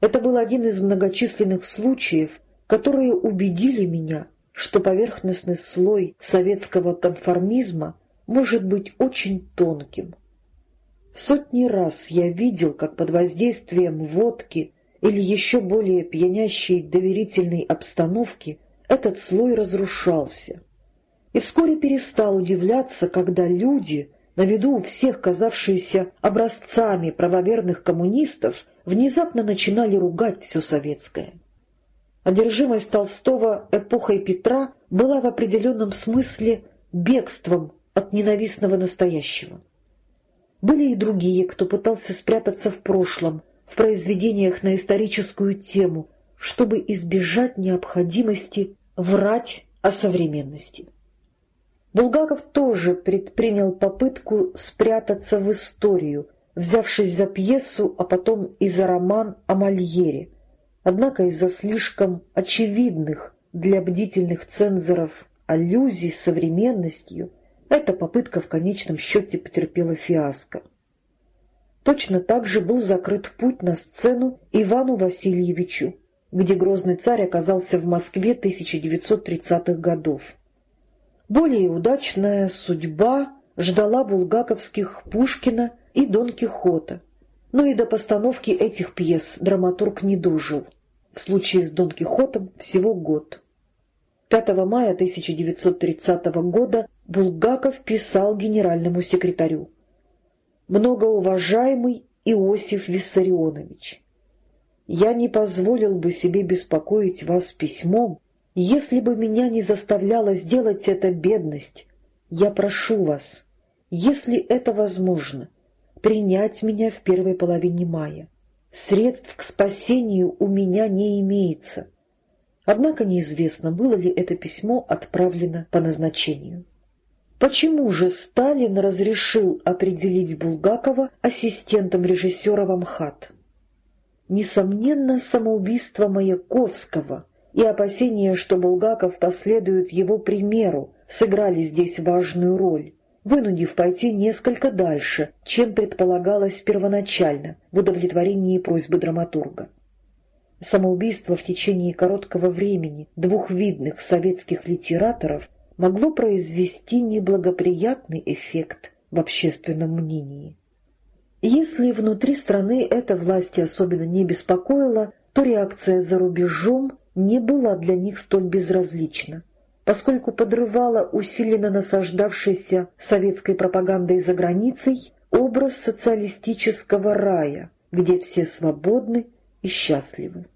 Это был один из многочисленных случаев, которые убедили меня, что поверхностный слой советского конформизма может быть очень тонким. Сотни раз я видел, как под воздействием водки или еще более пьянящей доверительной обстановки этот слой разрушался. И вскоре перестал удивляться, когда люди, на виду у всех казавшиеся образцами правоверных коммунистов, внезапно начинали ругать все советское. Одержимость Толстого эпохой Петра была в определенном смысле бегством от ненавистного настоящего. Были и другие, кто пытался спрятаться в прошлом, в произведениях на историческую тему, чтобы избежать необходимости врать о современности. Булгаков тоже предпринял попытку спрятаться в историю, взявшись за пьесу, а потом и за роман о Мольере. Однако из-за слишком очевидных для бдительных цензоров аллюзий с современностью эта попытка в конечном счете потерпела фиаско. Точно так же был закрыт путь на сцену Ивану Васильевичу, где грозный царь оказался в Москве 1930-х годов. Более удачная судьба ждала булгаковских Пушкина и Дон Кихота. Но и до постановки этих пьес драматург не дожил. В случае с Дон Кихотом всего год. 5 мая 1930 года Булгаков писал генеральному секретарю. «Многоуважаемый Иосиф Виссарионович, я не позволил бы себе беспокоить вас письмом, если бы меня не заставляла сделать это бедность. Я прошу вас, если это возможно, принять меня в первой половине мая. Средств к спасению у меня не имеется. Однако неизвестно, было ли это письмо отправлено по назначению. Почему же Сталин разрешил определить Булгакова ассистентом режиссера в Амхат? Несомненно, самоубийство Маяковского и опасения, что Булгаков последует его примеру, сыграли здесь важную роль вынудив пойти несколько дальше, чем предполагалось первоначально в удовлетворении просьбы драматурга. Самоубийство в течение короткого времени двух видных советских литераторов могло произвести неблагоприятный эффект в общественном мнении. Если внутри страны эта власть особенно не беспокоила, то реакция за рубежом не была для них столь безразлична поскольку подрывала усиленно насаждавшейся советской пропагандой за границей образ социалистического рая, где все свободны и счастливы.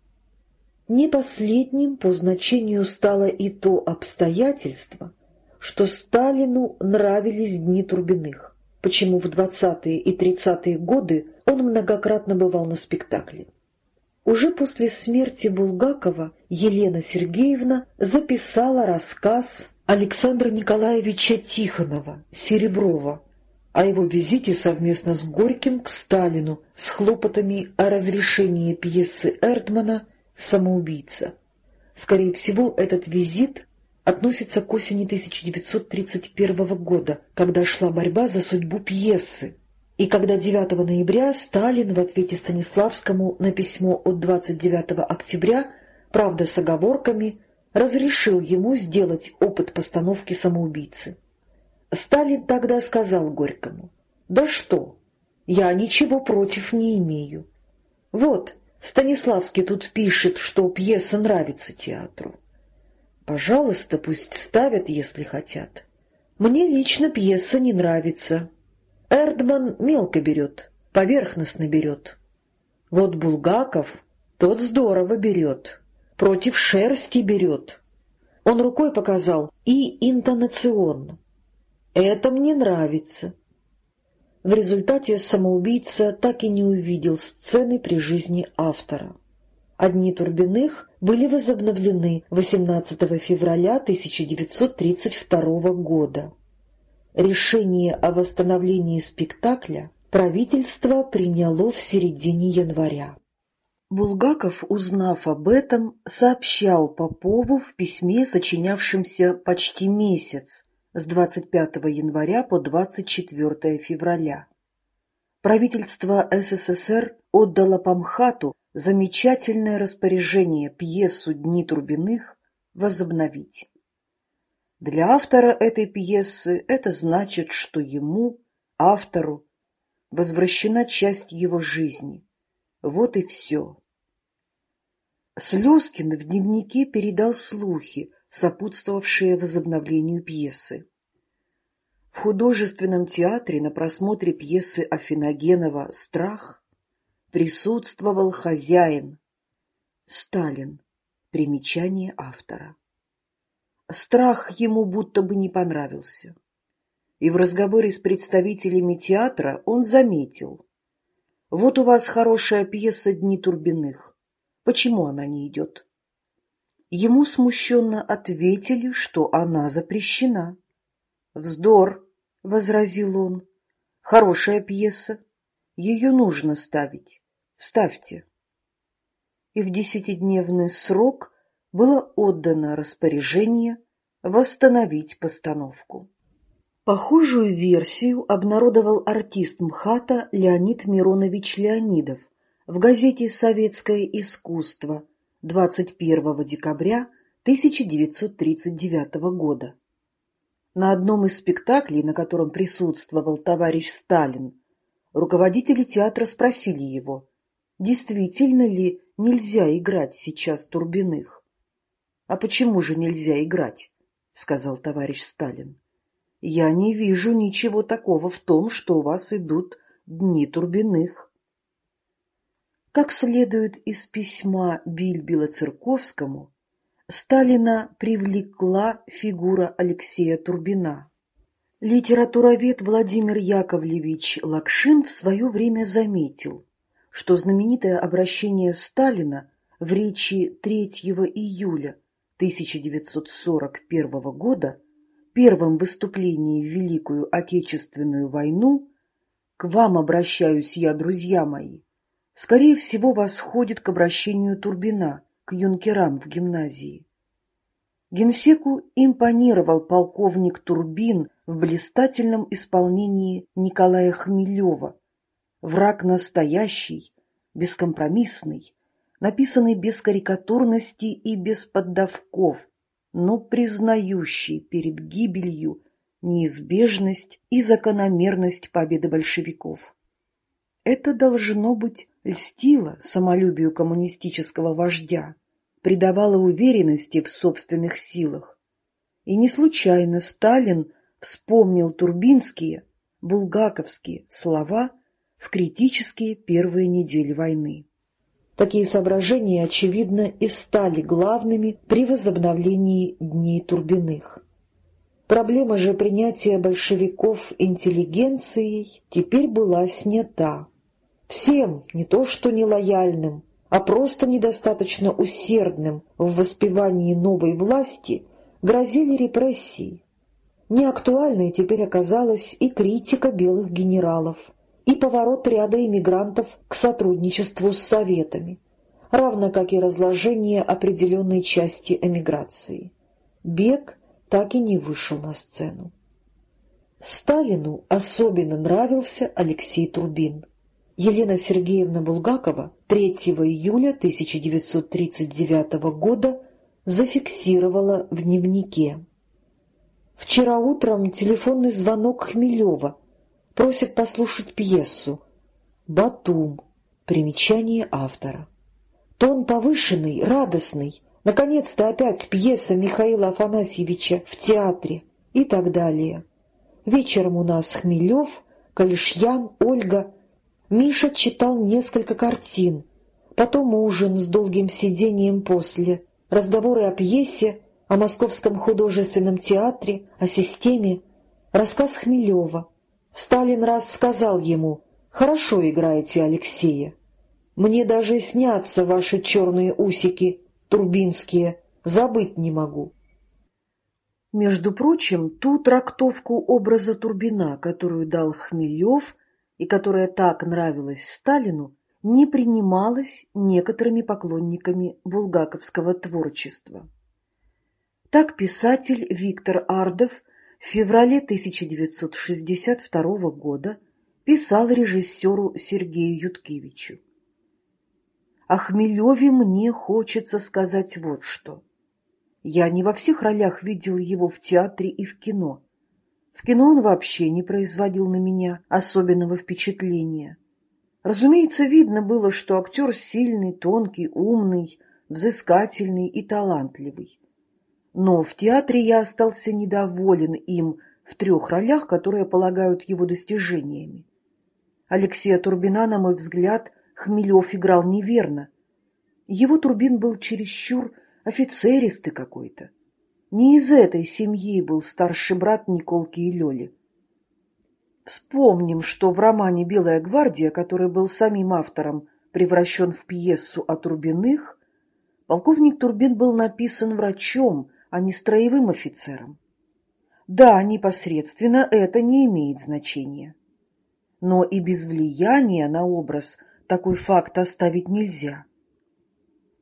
Не последним по значению стало и то обстоятельство, что Сталину нравились дни Турбиных, почему в 20-е и 30-е годы он многократно бывал на спектакле. Уже после смерти Булгакова Елена Сергеевна записала рассказ Александра Николаевича Тихонова «Сереброва» о его визите совместно с Горьким к Сталину с хлопотами о разрешении пьесы Эрдмана «Самоубийца». Скорее всего, этот визит относится к осени 1931 года, когда шла борьба за судьбу пьесы, и когда 9 ноября Сталин в ответе Станиславскому на письмо от 29 октября, правда с оговорками, разрешил ему сделать опыт постановки самоубийцы. Сталин тогда сказал Горькому, «Да что, я ничего против не имею. Вот, Станиславский тут пишет, что пьеса нравится театру. Пожалуйста, пусть ставят, если хотят. Мне лично пьеса не нравится, Эрдман мелко берет, поверхностно берет. Вот Булгаков, тот здорово берет, против шерсти берет. Он рукой показал и интонационно. Это мне нравится. В результате самоубийца так и не увидел сцены при жизни автора. Одни Турбиных были возобновлены 18 февраля 1932 года. Решение о восстановлении спектакля правительство приняло в середине января. Булгаков, узнав об этом, сообщал Попову в письме, сочинявшемся почти месяц, с 25 января по 24 февраля. Правительство СССР отдало Памхату замечательное распоряжение пьесу «Дни Трубиных» возобновить. Для автора этой пьесы это значит, что ему, автору, возвращена часть его жизни. Вот и все. Слезкин в дневнике передал слухи, сопутствовавшие возобновлению пьесы. В художественном театре на просмотре пьесы Афиногенова «Страх» присутствовал хозяин Сталин. Примечание автора. Страх ему будто бы не понравился. И в разговоре с представителями театра он заметил. «Вот у вас хорошая пьеса «Дни Турбиных». Почему она не идет?» Ему смущенно ответили, что она запрещена. «Вздор!» — возразил он. «Хорошая пьеса. Ее нужно ставить. Ставьте». И в десятидневный срок было отдано распоряжение восстановить постановку. Похожую версию обнародовал артист МХАТа Леонид Миронович Леонидов в газете «Советское искусство» 21 декабря 1939 года. На одном из спектаклей, на котором присутствовал товарищ Сталин, руководители театра спросили его, действительно ли нельзя играть сейчас Турбиных. — А почему же нельзя играть? — сказал товарищ Сталин. — Я не вижу ничего такого в том, что у вас идут дни Турбиных. Как следует из письма Бильбила Церковскому, Сталина привлекла фигура Алексея Турбина. Литературовед Владимир Яковлевич Лакшин в свое время заметил, что знаменитое обращение Сталина в речи 3 июля 1941 года, первом выступлении в Великую Отечественную войну, к вам обращаюсь я, друзья мои, скорее всего восходит к обращению Турбина к юнкерам в гимназии. Генсеку импонировал полковник Турбин в блистательном исполнении Николая Хмелева. Враг настоящий, бескомпромиссный, написанный без карикатурности и без поддавков, но признающий перед гибелью неизбежность и закономерность победы большевиков. Это должно быть льстило самолюбию коммунистического вождя, придавало уверенности в собственных силах. И не случайно Сталин вспомнил турбинские, булгаковские слова в критические первые недели войны. Такие соображения, очевидно, и стали главными при возобновлении Дней Турбиных. Проблема же принятия большевиков интеллигенцией теперь была снята. Всем, не то что нелояльным, а просто недостаточно усердным в воспевании новой власти, грозили репрессии. Неактуальной теперь оказалась и критика белых генералов, и поворот ряда иммигрантов к сотрудничеству с Советами, равно как и разложение определенной части эмиграции. Бег так и не вышел на сцену. Сталину особенно нравился Алексей Трубин. Елена Сергеевна Булгакова 3 июля 1939 года зафиксировала в дневнике. Вчера утром телефонный звонок Хмелева. Просит послушать пьесу. «Батум». Примечание автора. Тон повышенный, радостный. Наконец-то опять пьеса Михаила Афанасьевича в театре и так далее. Вечером у нас Хмелев, Калишьян, Ольга. Миша читал несколько картин. Потом ужин с долгим сидением после. Разговоры о пьесе, о Московском художественном театре, о системе, рассказ Хмелева. Сталин раз сказал ему «Хорошо играете, Алексея. Мне даже снятся ваши черные усики, турбинские, забыть не могу». Между прочим, ту трактовку образа Турбина, которую дал Хмелев и которая так нравилась Сталину, не принималась некоторыми поклонниками булгаковского творчества. Так писатель Виктор Ардов в феврале 1962 года писал режиссеру Сергею Юткевичу. «О Хмелеве мне хочется сказать вот что. Я не во всех ролях видел его в театре и в кино. В кино он вообще не производил на меня особенного впечатления. Разумеется, видно было, что актер сильный, тонкий, умный, взыскательный и талантливый но в театре я остался недоволен им в трех ролях, которые полагают его достижениями. Алексея Турбина, на мой взгляд, Хмелев играл неверно. Его Турбин был чересчур офицеристый какой-то. Не из этой семьи был старший брат Николки и Лёли. Вспомним, что в романе «Белая гвардия», который был самим автором превращен в пьесу о Турбиных, полковник Турбин был написан врачом, а не строевым офицером. Да, непосредственно это не имеет значения. Но и без влияния на образ такой факт оставить нельзя.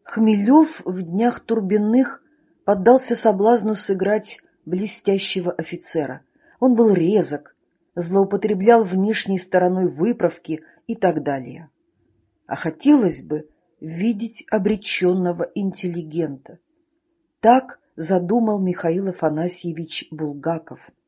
Хмелев в днях Турбинных поддался соблазну сыграть блестящего офицера. Он был резок, злоупотреблял внешней стороной выправки и так далее. А хотелось бы видеть обреченного интеллигента. Так задумал Михаил Афанасьевич Булгаков –